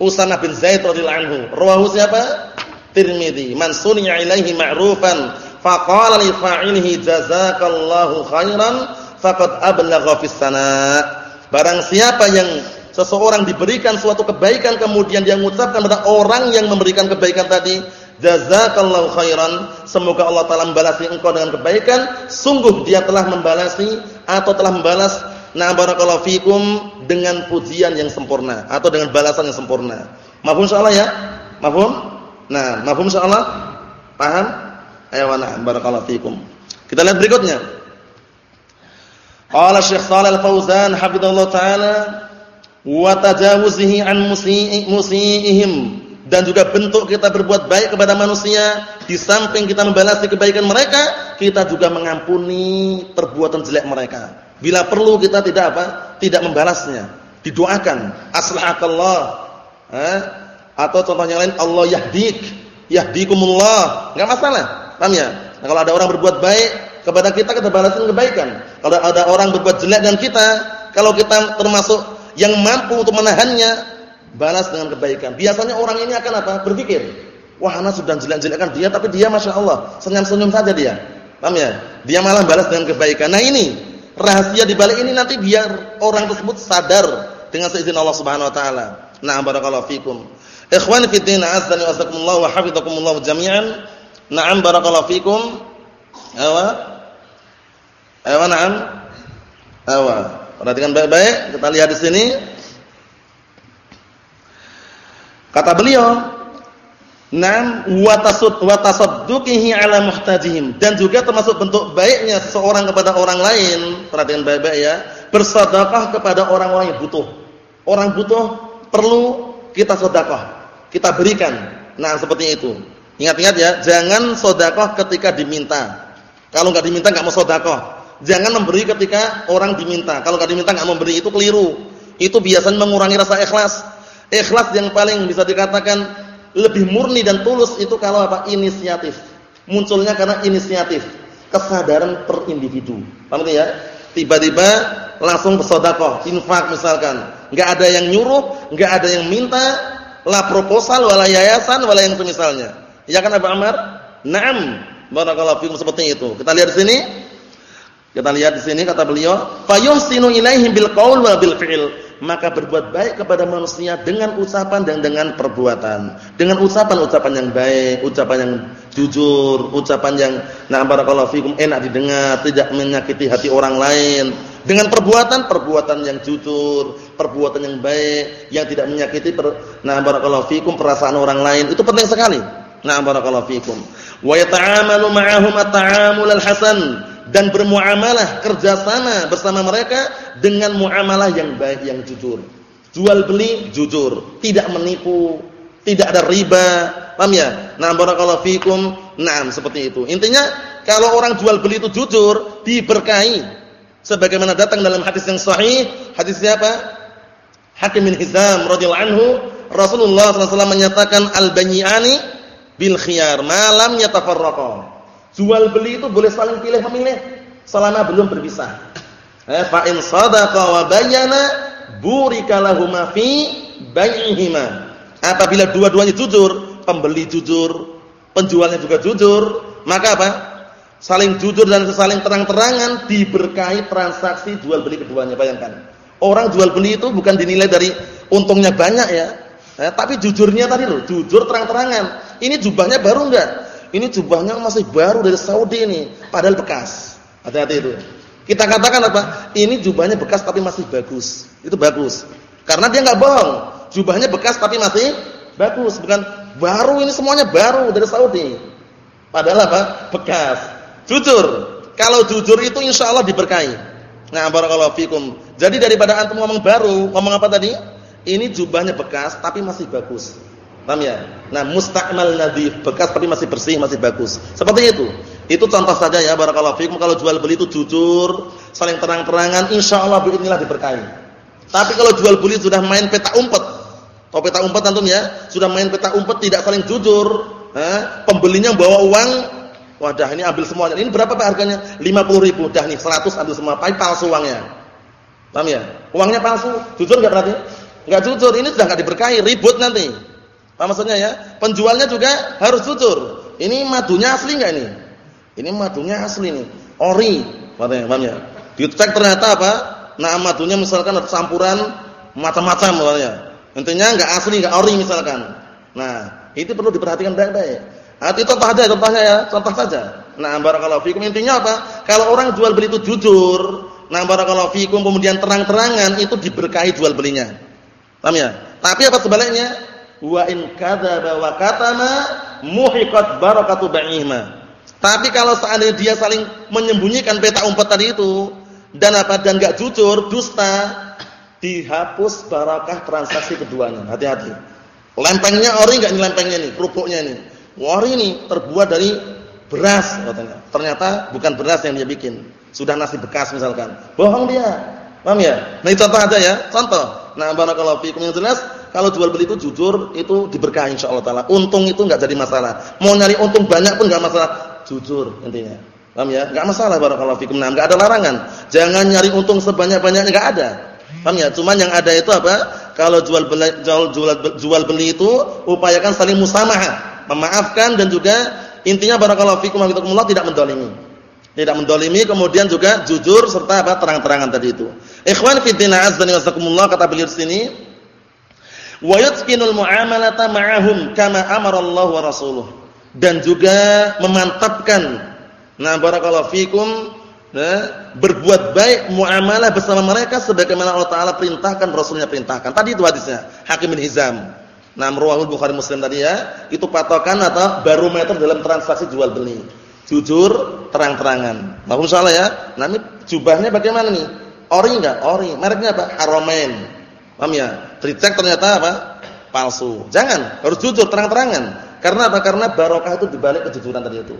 Usamah bin Zaid radhiyallahu anhu. Rawahu siapa? Tirmidzi man suni'a ilaihi ma'rufan faqala li fa'ilihi jazakallahu khairan faqad ablagha fis sana' barang siapa yang seseorang diberikan suatu kebaikan kemudian dia mengucapkan kepada orang yang memberikan kebaikan tadi jazakallahu khairan semoga Allah taala membalasi engkau dengan kebaikan. Sungguh dia telah membalasi atau telah membalas na barakallahu fikum dengan pujian yang sempurna atau dengan balasan yang sempurna. Mafhum insyaallah ya? Mafhum Nah, mafhum insyaallah? Paham? Ayo wa barakallahu fikum. Kita lihat berikutnya. Qala Syekh Shalal Fauzan hafizallahu taala wa tajawuzihi an dan juga bentuk kita berbuat baik kepada manusia di samping kita membalas kebaikan mereka, kita juga mengampuni perbuatan jelek mereka. Bila perlu kita tidak apa? Tidak membalasnya. Didoakan, aslahakallah. Eh? Atau contoh yang lain Allah yahdik, yahdikumullah, enggak masalah. Paham ya? Nah, kalau ada orang berbuat baik kepada kita kita balaskan kebaikan. Kalau ada orang berbuat jelek dengan kita, kalau kita termasuk yang mampu untuk menahannya, balas dengan kebaikan. Biasanya orang ini akan apa? Berpikir, wah ana sudah jelek-jelekkan dia tapi dia Masya Allah senyum-senyum saja dia. Paham ya? Dia malah balas dengan kebaikan. Nah ini rahasia di balik ini nanti biar orang tersebut sadar dengan seizin Allah Subhanahu wa taala. Nah, barakallahu fikum. Ikhwani fi din, azza wa hafizakumullah jami'an. Na'am barakallahu fikum. Awa. Awa na'am. Awa. Perhatikan baik-baik, kita lihat di sini. Kata beliau, "Nam wa tasud wa tasadduqihi 'ala muhtajihim." Dan juga termasuk bentuk baiknya seseorang kepada orang lain, perhatikan baik-baik ya, bersedekah kepada orang-orang yang butuh. Orang butuh perlu kita sedekah kita berikan. Nah, seperti itu. Ingat-ingat ya, jangan sedekah ketika diminta. Kalau nggak diminta nggak mau sedekah. Jangan memberi ketika orang diminta. Kalau nggak diminta nggak memberi itu keliru. Itu biasanya mengurangi rasa ikhlas. Ikhlas yang paling bisa dikatakan lebih murni dan tulus itu kalau apa? Inisiatif. Munculnya karena inisiatif, kesadaran per individu. Paham ya? Tiba-tiba langsung bersedekah, infak misalkan. Enggak ada yang nyuruh, enggak ada yang minta, la proposal wala yayasan wala yang semisalnya. Ya kan Abu Amr? Naam. Barakallahu fikum seperti itu. Kita lihat di sini. Kita lihat di sini kata beliau, fayuhsinu ilaihim bil qaul wa bil fi'l. Maka berbuat baik kepada manusia dengan ucapan dan dengan perbuatan. Dengan ucapan-ucapan yang baik, ucapan yang jujur, ucapan yang nah barakallahu fikum enak didengar, tidak menyakiti hati orang lain. Dengan perbuatan, perbuatan yang jujur, perbuatan yang baik, yang tidak menyakiti per, nah barakallahu fikum perasaan orang lain. Itu penting sekali. Nah barakallahu fikum. Wa yata'amalu ma'ahum at-ta'amul al-hasan dan bermuamalah kerjasama bersama mereka dengan muamalah yang baik yang jujur. Jual beli jujur, tidak menipu, tidak ada riba. Paham ya? Nah, barakallahu fikum. Naam, seperti itu. Intinya kalau orang jual beli itu jujur, diberkahi. Sebagaimana datang dalam hadis yang sahih, hadis siapa? Hakim bin Hizam radhiyallahu anhu, Rasulullah SAW menyatakan al-banyi'ani bil khiyar malam yatafarraqa. Jual beli itu boleh saling pilih memilih selama belum berpisah. Eh, fa in sadaqa wa bayyana burika lahum fi bai'ihima. Apabila dua-duanya jujur, pembeli jujur, penjualnya juga jujur, maka apa? Saling jujur dan saling terang-terangan diberkahi transaksi jual beli keduanya. Bayangkan. Orang jual beli itu bukan dinilai dari untungnya banyak ya. Eh, tapi jujurnya tadi loh, jujur terang-terangan. Ini jubahnya baru enggak? Ini jubahnya masih baru dari Saudi ini, padahal bekas. Hati-hati itu. Kita katakan apa? Ini jubahnya bekas tapi masih bagus. Itu bagus. Karena dia nggak bohong. Jubahnya bekas tapi masih bagus, bukan baru ini semuanya baru dari Saudi. Padahal apa? Bekas. Jujur. Kalau jujur itu insya Allah diberkahi. Nah, barakallahu fikum. Jadi daripada antum ngomong baru, ngomong apa tadi? Ini jubahnya bekas tapi masih bagus. Paham ya? Nah, mustakmal nadhif, bekas tapi masih bersih, masih bagus. Seperti itu. Itu contoh saja ya barakallahu fikum kalau jual beli itu jujur, saling terang-terangan, insyaallah biidznillah diberkahi. Tapi kalau jual beli sudah main peta umpet. Tahu peta umpet antum ya? Sudah main peta umpet tidak saling jujur, eh, pembelinya bawa uang, wadah ini ambil semuanya. Ini berapa Pak harganya? 50.000. Dah nih 100 ambil semua, pai palsu uangnya. Paham ya? Uangnya palsu. Jujur enggak berarti? Enggak jujur, ini sudah enggak diberkahi, ribut nanti. Apa maksudnya ya? Penjualnya juga harus jujur. Ini madunya asli enggak ini? Ini madunya asli nih. Ori, katanya, paham ya? Dicek ternyata apa? Nah, madunya misalkan ada campuran macam-macam katanya. Intinya enggak asli, enggak ori misalkan. Nah, itu perlu diperhatikan baik-baik. Nah, itu contoh aja contohnya ya, contoh saja. Nah, barakallahu fikum intinya apa? Kalau orang jual beli itu jujur, nah barakallahu fikum kemudian terang-terangan itu diberkahi jual belinya. Paham ya? Tapi apa sebaliknya? Wa in kadzaba wa katama muhiqat barakatu ba'ihima. Tapi kalau seandainya dia saling menyembunyikan peta umpet tadi itu dan apa dan enggak jujur, dusta, dihapus barakah transaksi keduanya. Hati-hati. Lempengnya ori enggak nih lempengnya nih, kerupuknya nih. Ori ini terbuat dari beras katanya. Ternyata bukan beras yang dia bikin. Sudah nasi bekas misalkan. Bohong dia. Paham ya? Nah, contoh aja ya, contoh. Nah, barakallahu fiikum yang jelas kalau jual beli itu jujur, itu diberkahi insyaallah taala. Untung itu enggak jadi masalah. Mau nyari untung banyak pun enggak masalah. Jujur intinya. Paham ya? Enggak masalah barakallahu fikum. Nah, enggak ada larangan. Jangan nyari untung sebanyak-banyaknya enggak ada. Paham ya? Cuman yang ada itu apa? Kalau jual beli jual, jual, jual beli itu upayakan saling musamaha, memaafkan dan juga intinya barakallahu fikum wa tidak mendolimi. Tidak mendolimi kemudian juga jujur serta apa? terang-terangan tadi itu. Ikhwan fi din azza wa kata beliau sini wa yutqinul mu'amalata ma'ahum kama amara Allah wa rasuluh. Dan juga memantapkan nah barakallahu fikum nah, berbuat baik muamalah bersama mereka sebagaimana Allah taala perintahkan rasulnya perintahkan. Tadi itu hadisnya Hakim bin Hizam. Nah rawahul Bukhari Muslim tadi ya itu patokan atau barometer dalam transaksi jual beli. Jujur terang-terangan. Maafun salah ya. Ini jubahnya bagaimana nih? Ori enggak ori. Mereknya apa? Haramain Paham ya? Dicek ternyata apa? Palsu. Jangan, harus jujur terang-terangan. Karena apa? Karena barokah itu dibalik kejujuran tadi itu.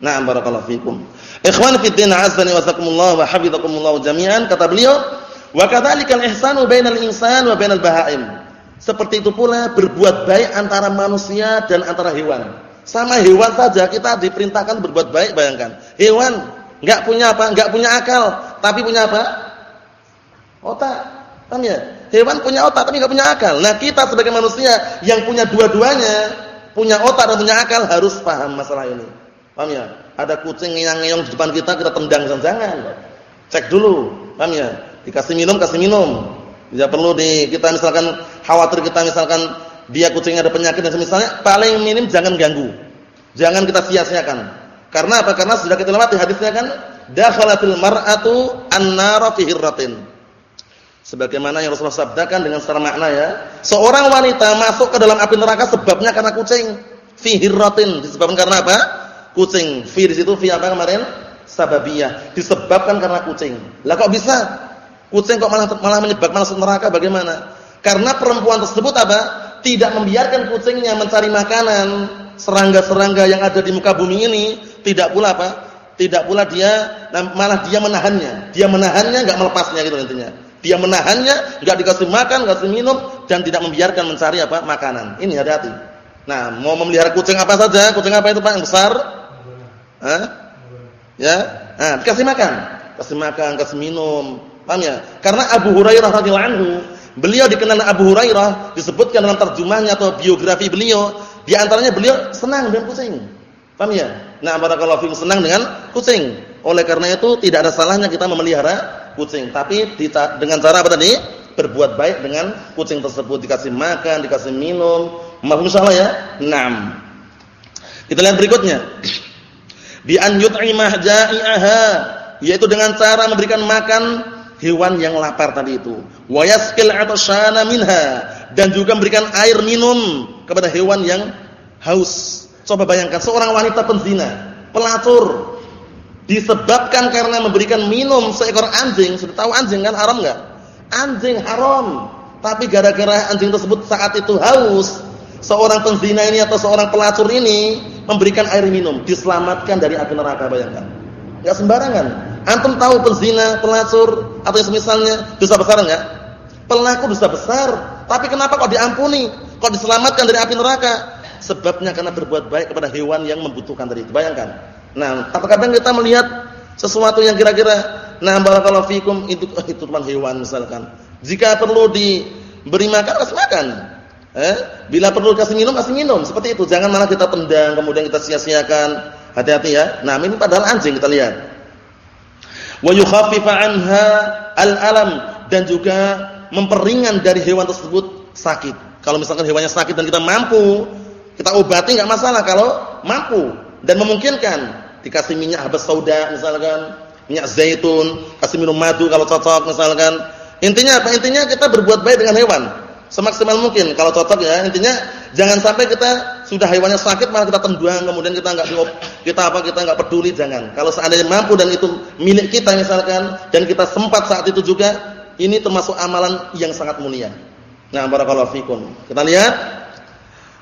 Nah, barakallahu fikum. Ikhwan fi din azani wa sakumullah wa hafizakumullah jami'an kata beliau, wa kadzalikal ihsanu bainal insan wa bainal bahaim. Seperti itu pula berbuat baik antara manusia dan antara hewan. Sama hewan saja kita diperintahkan berbuat baik, bayangkan. Hewan enggak punya apa? Enggak punya akal, tapi punya apa? Otak. Paham ya? Hewan punya otak tapi enggak punya akal. Nah, kita sebagai manusia yang punya dua-duanya, punya otak dan punya akal harus paham masalah ini. Paham ya? Ada kucing yang ngeyong di depan kita, kita tendang jangan. Cek dulu. Paham ya? Dikasih minum, kasih minum. Tidak perlu di kita misalkan khawatir kita misalkan dia kucingnya ada penyakit dan semisalnya, paling minim jangan ganggu. Jangan kita sia-siakan. Karena apa? Karena sudah kita lewati hadisnya kan, dakhalatil mar'atu an-nara fi hirratin. Sebagaimana yang Rasulullah sabdakan dengan secara makna ya, seorang wanita masuk ke dalam api neraka sebabnya karena kucing. Fi hirratin, disebabkan karena apa? kucing. Fi di situ fi apa kemarin? Sababiyah. Disebabkan karena kucing. Lah kok bisa? Kucing kok malah malah menyebabkan masuk neraka bagaimana? Karena perempuan tersebut apa? Tidak membiarkan kucingnya mencari makanan, serangga-serangga yang ada di muka bumi ini, tidak pula apa? Tidak pula dia malah dia menahannya. Dia menahannya enggak melepasnya gitu intinya. Dia menahannya, enggak dikasih makan, enggak dikasih minum dan tidak membiarkan mencari apa? makanan. Ini hati-hati. Nah, mau memelihara kucing apa saja? Kucing apa itu Pak yang besar? Hah? Ya? Nah, kasih makan, kasih makan, kasih minum. Paham ya? Karena Abu Hurairah radhiyallahu anhu, beliau dikenal Abu Hurairah disebutkan dalam terjemahnya atau biografi beliau, di antaranya beliau senang dengan kucing. Paham ya? Nah, barakallahu fiikum senang dengan kucing. Oleh karena itu tidak ada salahnya kita memelihara kucing, tapi dengan cara apa tadi? Berbuat baik dengan kucing tersebut, dikasih makan, dikasih minum. Mahfum salah ya? Naam. Kita lihat berikutnya bi an yut'imah ja'i'aha yaitu dengan cara memberikan makan hewan yang lapar tadi itu wa yasqil 'atashana minha dan juga memberikan air minum kepada hewan yang haus coba bayangkan seorang wanita penzina pelacur disebabkan karena memberikan minum seekor anjing sudah tahu anjing kan haram enggak anjing haram tapi gara-gara anjing tersebut saat itu haus seorang penzina ini atau seorang pelacur ini memberikan air minum, diselamatkan dari api neraka bayangkan. Enggak sembarangan. Antum tahu penzina, pelacur atau yang semisalnya dosa besar enggak? Pelaku dosa besar, tapi kenapa kok diampuni? Kok diselamatkan dari api neraka? Sebabnya karena berbuat baik kepada hewan yang membutuhkan tadi itu. Bayangkan. Nah, terkadang kita melihat sesuatu yang kira-kira nah barakallahu fikum itu itu cuma hewan misalkan. Jika perlu diberi makan, kasih makan. Eh, bila perlu kasih minum, kasih minum. Seperti itu. Jangan malah kita tendang, kemudian kita sia-siakan. Hati-hati ya. Nah, ini padahal anjing kita lihat. Wa yukhaffifa anha al-alam dan juga memperingan dari hewan tersebut sakit. Kalau misalkan hewannya sakit dan kita mampu, kita obati enggak masalah kalau mampu dan memungkinkan. Dikasih minyak habas sauda misalkan, minyak zaitun, kasih minum madu kalau cocok misalkan. Intinya apa? Intinya kita berbuat baik dengan hewan. Semaksimal mungkin kalau cocok ya. Intinya jangan sampai kita sudah hewannya sakit malah kita tendang kemudian kita enggak kita apa kita enggak peduli jangan. Kalau seandainya mampu dan itu milik kita misalkan dan kita sempat saat itu juga ini termasuk amalan yang sangat mulia. Nah barakallahu fikum. Kita lihat.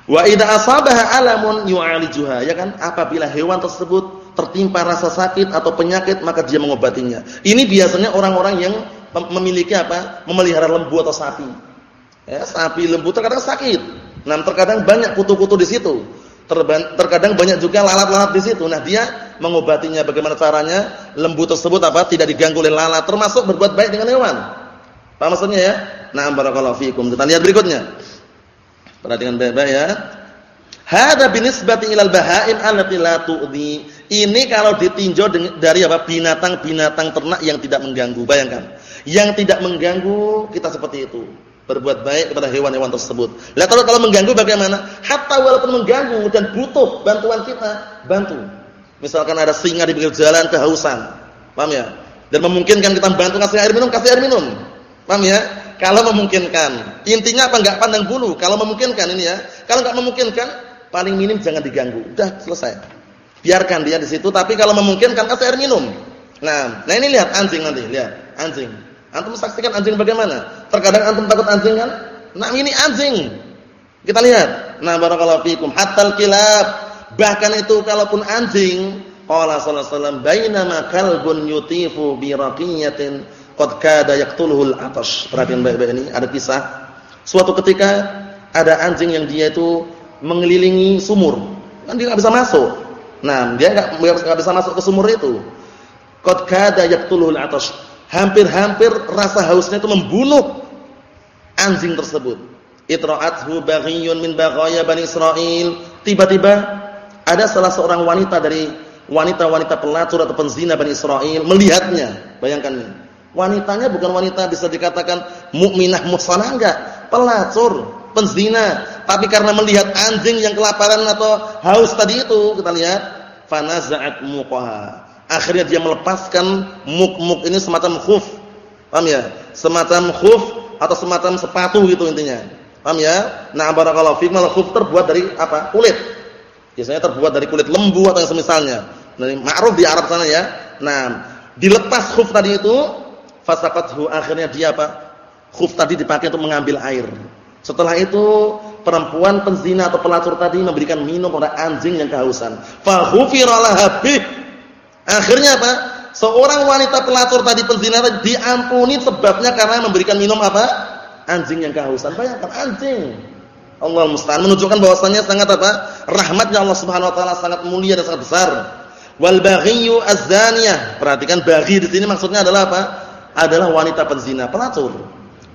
Wa idza asabaha alamun yu'alijuha. Ya kan? Apabila hewan tersebut tertimpa rasa sakit atau penyakit maka dia mengobatinya ini biasanya orang-orang yang memiliki apa memelihara lembu atau sapi Ya, sapi lembu terkadang sakit. Nah, terkadang banyak kutu-kutu di situ. Terkadang banyak juga lalat-lalat di situ. Nah, dia mengobatinya bagaimana caranya? Lembu tersebut apa? Tidak diganggu oleh lalat, termasuk berbuat baik dengan hewan. Paham maksudnya ya? Nah, barakallahu fiikum. Kita lihat berikutnya. Perhatikan baik-baik ya. Hada binisbati ilal bahaim allati la tu'dhi. Ini kalau ditinjau dari apa? binatang-binatang ternak yang tidak mengganggu. Bayangkan. Yang tidak mengganggu kita seperti itu berbuat baik kepada hewan-hewan tersebut. Lihat kalau kalau mengganggu bagaimana? Hatta walaupun mengganggu dan butuh bantuan kita, bantu. Misalkan ada singa di pinggir jalan kehausan. Paham ya? Dan memungkinkan kita bantu kasih air minum, kasih air minum. Paham ya? Kalau memungkinkan. Intinya apa enggak pandang bulu. Kalau memungkinkan ini ya. Kalau enggak memungkinkan, paling minim jangan diganggu. Udah selesai. Biarkan dia di situ, tapi kalau memungkinkan kasih air minum. Nah, nah ini lihat anjing nanti, lihat anjing. Antum saksikan anjing bagaimana? Terkadang antum takut anjing kan? Nah, ini anjing. Kita lihat. Nah, barakallahu fikum. Hatal kilab. Bahkan itu kalaupun anjing qala sallallahu alaihi wasallam bainama kalbun yutifu bi raqiyatin qad kada yaqtuluhul atash. Perhatian baik-baik ini, ada kisah. Suatu ketika ada anjing yang dia itu mengelilingi sumur. Kan dia enggak bisa masuk. Nah, dia enggak bisa masuk ke sumur itu. Qad kada yaqtuluhul atash. Hampir-hampir rasa hausnya itu membunuh anjing tersebut. Itra'athu baghiyun min baghaya Bani Israel. Tiba-tiba ada salah seorang wanita dari wanita-wanita pelacur atau penzina Bani Israel melihatnya. Bayangkan ini. Wanitanya bukan wanita bisa dikatakan mukminah muhsanah enggak, pelacur, penzina. Tapi karena melihat anjing yang kelaparan atau haus tadi itu, kita lihat fanaza'at muqaha. Akhirnya dia melepaskan muk-muk ini semacam khuf. Paham ya? Semacam khuf atau semacam sepatu gitu intinya. Paham ya? Nah, barakallahu fikum al-khuf terbuat dari apa? Kulit. Biasanya terbuat dari kulit lembu atau yang semisalnya. Nah, ma'ruf di Arab sana ya. Nah, dilepas khuf tadi itu, fasaqathu akhirnya dia apa? Khuf tadi dipakai untuk mengambil air. Setelah itu perempuan penzina atau pelacur tadi memberikan minum pada anjing yang kehausan. Fa ghufira Akhirnya apa? Seorang wanita pelacur tadi penzina tadi diampuni sebabnya karena memberikan minum apa? anjing yang kehausan. Bayangkan anjing. Allah musta'an menunjukkan bahwasannya sangat apa? Rahmatnya Allah Subhanahu wa taala sangat mulia dan sangat besar. Wal az-zaniyah. Perhatikan baghi di sini maksudnya adalah apa? Adalah wanita penzina, pelacur.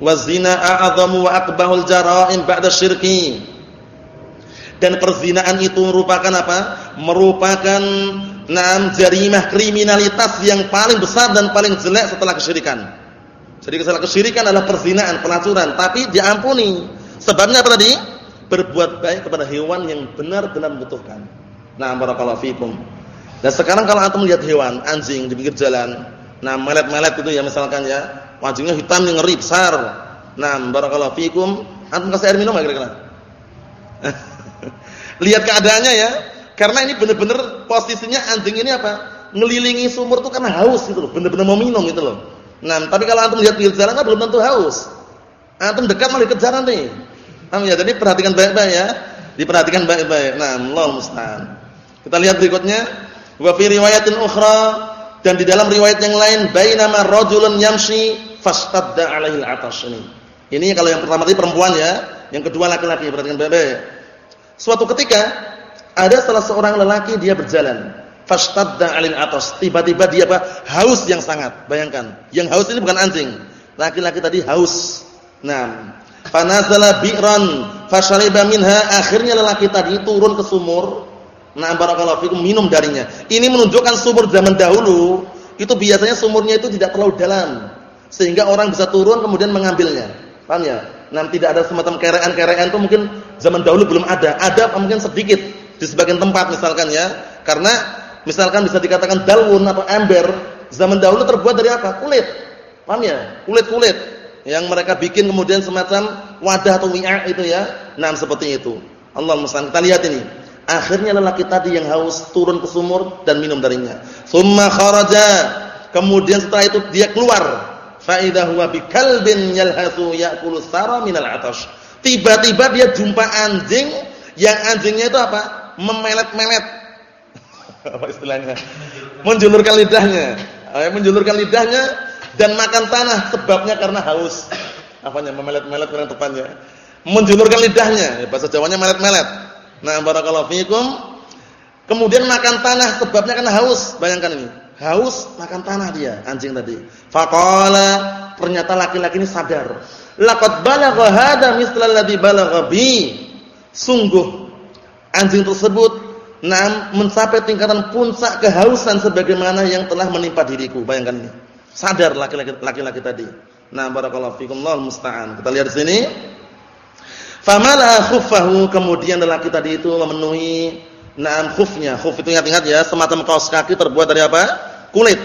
Wazina a'zamu wa akbahul jara'im ba'da syirki. Dan perzinaan itu merupakan apa? Merupakan enam jarimah kriminalitas yang paling besar dan paling jelek setelah kesyirikan. Jadi kesalahan kesyirikan adalah perzinaan, pelacuran, tapi diampuni. Sebabnya apa tadi? Berbuat baik kepada hewan yang benar-benar membutuhkan. Nah, barakallahu fikum. Dan sekarang kalau antum melihat hewan, anjing di pinggir jalan, nah melet-melet itu ya misalkan ya, wajahnya hitam yang ngeri besar. Nah, barakallahu fikum, antum kasih air minum enggak kira-kira? <laughs> Lihat keadaannya ya. Karena ini benar-benar posisinya anjing ini apa? Ngelilingi sumur tuh karena haus gitu loh, benar-benar mau minum gitu loh. Nah, tapi kalau antum lihat pinggir jalan kan belum tentu haus. Antum dekat malah dikejar nanti. Paham ya? Jadi perhatikan baik-baik ya. Diperhatikan baik-baik. Nah, Allah musta'an. Kita lihat berikutnya, wa fi riwayatin ukhra dan di dalam riwayat yang lain bainama rajulun yamshi fastadda alaihi al-atash ini. Ini kalau yang pertama tadi perempuan ya, yang kedua laki-laki, perhatikan baik-baik. Suatu ketika ada salah seorang lelaki dia berjalan fastadda alin atas. Tiba-tiba dia apa? Haus yang sangat. Bayangkan. Yang haus ini bukan anjing. Laki-laki tadi haus. Nah, fanazala bi'ran fashariba minha. Akhirnya lelaki tadi turun ke sumur. Nah, barakallahu fikum minum darinya. Ini menunjukkan sumur zaman dahulu itu biasanya sumurnya itu tidak terlalu dalam sehingga orang bisa turun kemudian mengambilnya. Paham ya? Nah, tidak ada semacam kerean-kerean itu mungkin zaman dahulu belum ada. Ada mungkin sedikit di sebagian tempat misalkan ya. Karena misalkan bisa dikatakan dalun atau ember, zaman dahulu terbuat dari apa? Kulit. Paham ya? Kulit-kulit yang mereka bikin kemudian semacam wadah atau wi'a itu ya. Nah, seperti itu. Allah musta'an. Kita lihat ini. Akhirnya lelaki tadi yang haus turun ke sumur dan minum darinya. Summa kharaja. Kemudian setelah itu dia keluar. Fa idza huwa bikalbin yalhasu ya'kulu sara minal 'atash. Tiba-tiba dia jumpa anjing yang anjingnya itu apa? Memelet-melet <laughs> apa istilahnya? Menjulurkan lidahnya. menjulurkan lidahnya dan makan tanah sebabnya karena haus. Apanya? Memelet-melet kurang tepatnya. Menjulurkan lidahnya, bahasa Jawanya melet-melet. Nah, barakallahu fiikum. Kemudian makan tanah sebabnya karena haus. Bayangkan ini. Haus makan tanah dia, anjing tadi. Faqala, ternyata laki-laki ini sadar. Laqad balagha hada misla alladhi balagha bi. Sungguh anjing tersebut Nah, mencapai tingkatan puncak kehausan sebagaimana yang telah menimpa diriku. Bayangkan ini. Sadar laki-laki tadi. Nah, barakallahu fikum Allah musta'an. Kita lihat di sini. Famala khuffahu kemudian lelaki tadi itu memenuhi na'am khufnya. Khuf itu ingat-ingat ya, semacam kaos kaki terbuat dari apa? Kulit.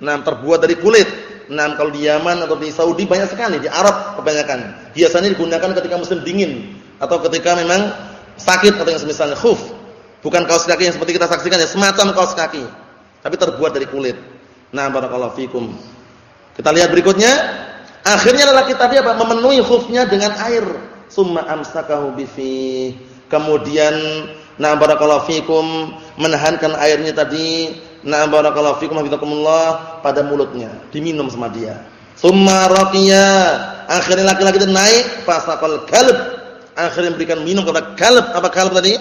Nah, terbuat dari kulit. Nah, kalau di Yaman atau di Saudi banyak sekali, di Arab kebanyakan. Biasanya digunakan ketika musim dingin atau ketika memang sakit atau yang semisalnya khuf. Bukan kaos kaki yang seperti kita saksikan ya, semacam kaos kaki. Tapi terbuat dari kulit. Nah, barakallahu fikum. Kita lihat berikutnya. Akhirnya lelaki tadi apa? Memenuhi khufnya dengan air. Summa amsakahu bifi. Kemudian nah barakallahu fikum menahankan airnya tadi na'am barakallahu fikum hafizakumullah pada mulutnya, diminum sama dia. Tsumma raqiya, akhirnya laki-laki itu naik fasaqal kalb, akhirnya memberikan minum kepada kalb. Apa kalb tadi?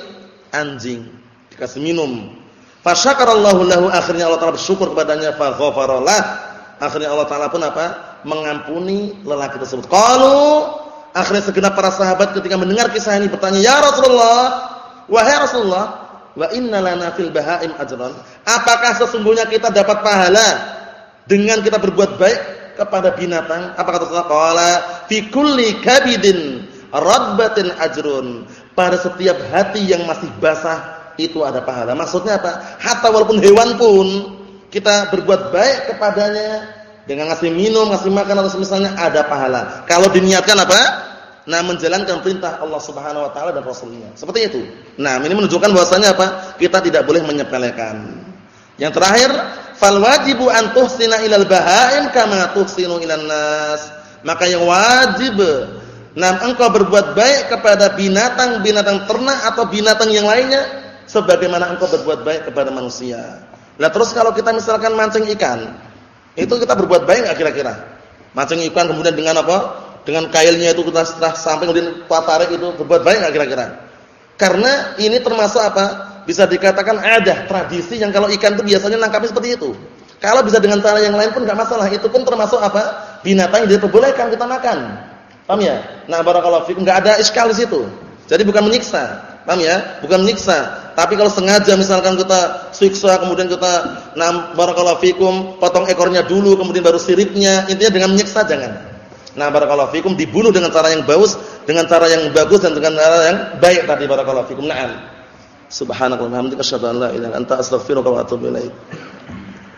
Anjing. Dikasih minum. Fasyakarallahu lahu, akhirnya Allah Taala bersyukur kepadanya fa ghafaralah. Akhirnya Allah Taala pun apa? Mengampuni lelaki tersebut. Qalu akhirnya segenap para sahabat ketika mendengar kisah ini bertanya, "Ya Rasulullah, wahai Rasulullah, Wa inna lana fil bahaim ajran. Apakah sesungguhnya kita dapat pahala dengan kita berbuat baik kepada binatang? Apa kata Rasulullah? Fi kulli kabidin radbatin ajrun. Pada setiap hati yang masih basah itu ada pahala. Maksudnya apa? Hatta walaupun hewan pun kita berbuat baik kepadanya dengan ngasih minum, ngasih makan atau misalnya ada pahala. Kalau diniatkan apa? Nah menjalankan perintah Allah Subhanahu wa taala dan rasulnya. Seperti itu. Nah, ini menunjukkan bahwasanya apa? Kita tidak boleh menyepelekan. Yang terakhir, fal wajibu an tuhsina ilal bahaim kama tuhsinu ilan nas. Maka yang wajib nah engkau berbuat baik kepada binatang-binatang ternak atau binatang yang lainnya sebagaimana engkau berbuat baik kepada manusia. Nah, terus kalau kita misalkan mancing ikan, itu kita berbuat baik enggak kira-kira? Mancing ikan kemudian dengan apa? Dengan kailnya itu kita setelah sampai kemudian tarik itu berbuat baik enggak kira-kira? Karena ini termasuk apa? Bisa dikatakan ada tradisi yang kalau ikan itu biasanya nangkapnya seperti itu. Kalau bisa dengan cara yang lain pun enggak masalah. Itu pun termasuk apa? Binatang yang diperbolehkan kita makan. Paham ya? Nah, barakallahu fikum enggak ada iskal di situ. Jadi bukan menyiksa. Paham ya? Bukan menyiksa. Tapi kalau sengaja misalkan kita siksa kemudian kita nah barakallahu fikum potong ekornya dulu kemudian baru siripnya, intinya dengan menyiksa jangan. Nah, barakallahu fikum dibunuh dengan cara yang bagus, dengan cara yang bagus dan dengan cara yang baik tadi barakallahu fikum. Naam. Subhanakallahumma wa bihamdika asyhadu an la ilaha illa anta astaghfiruka wa atubu ilaik.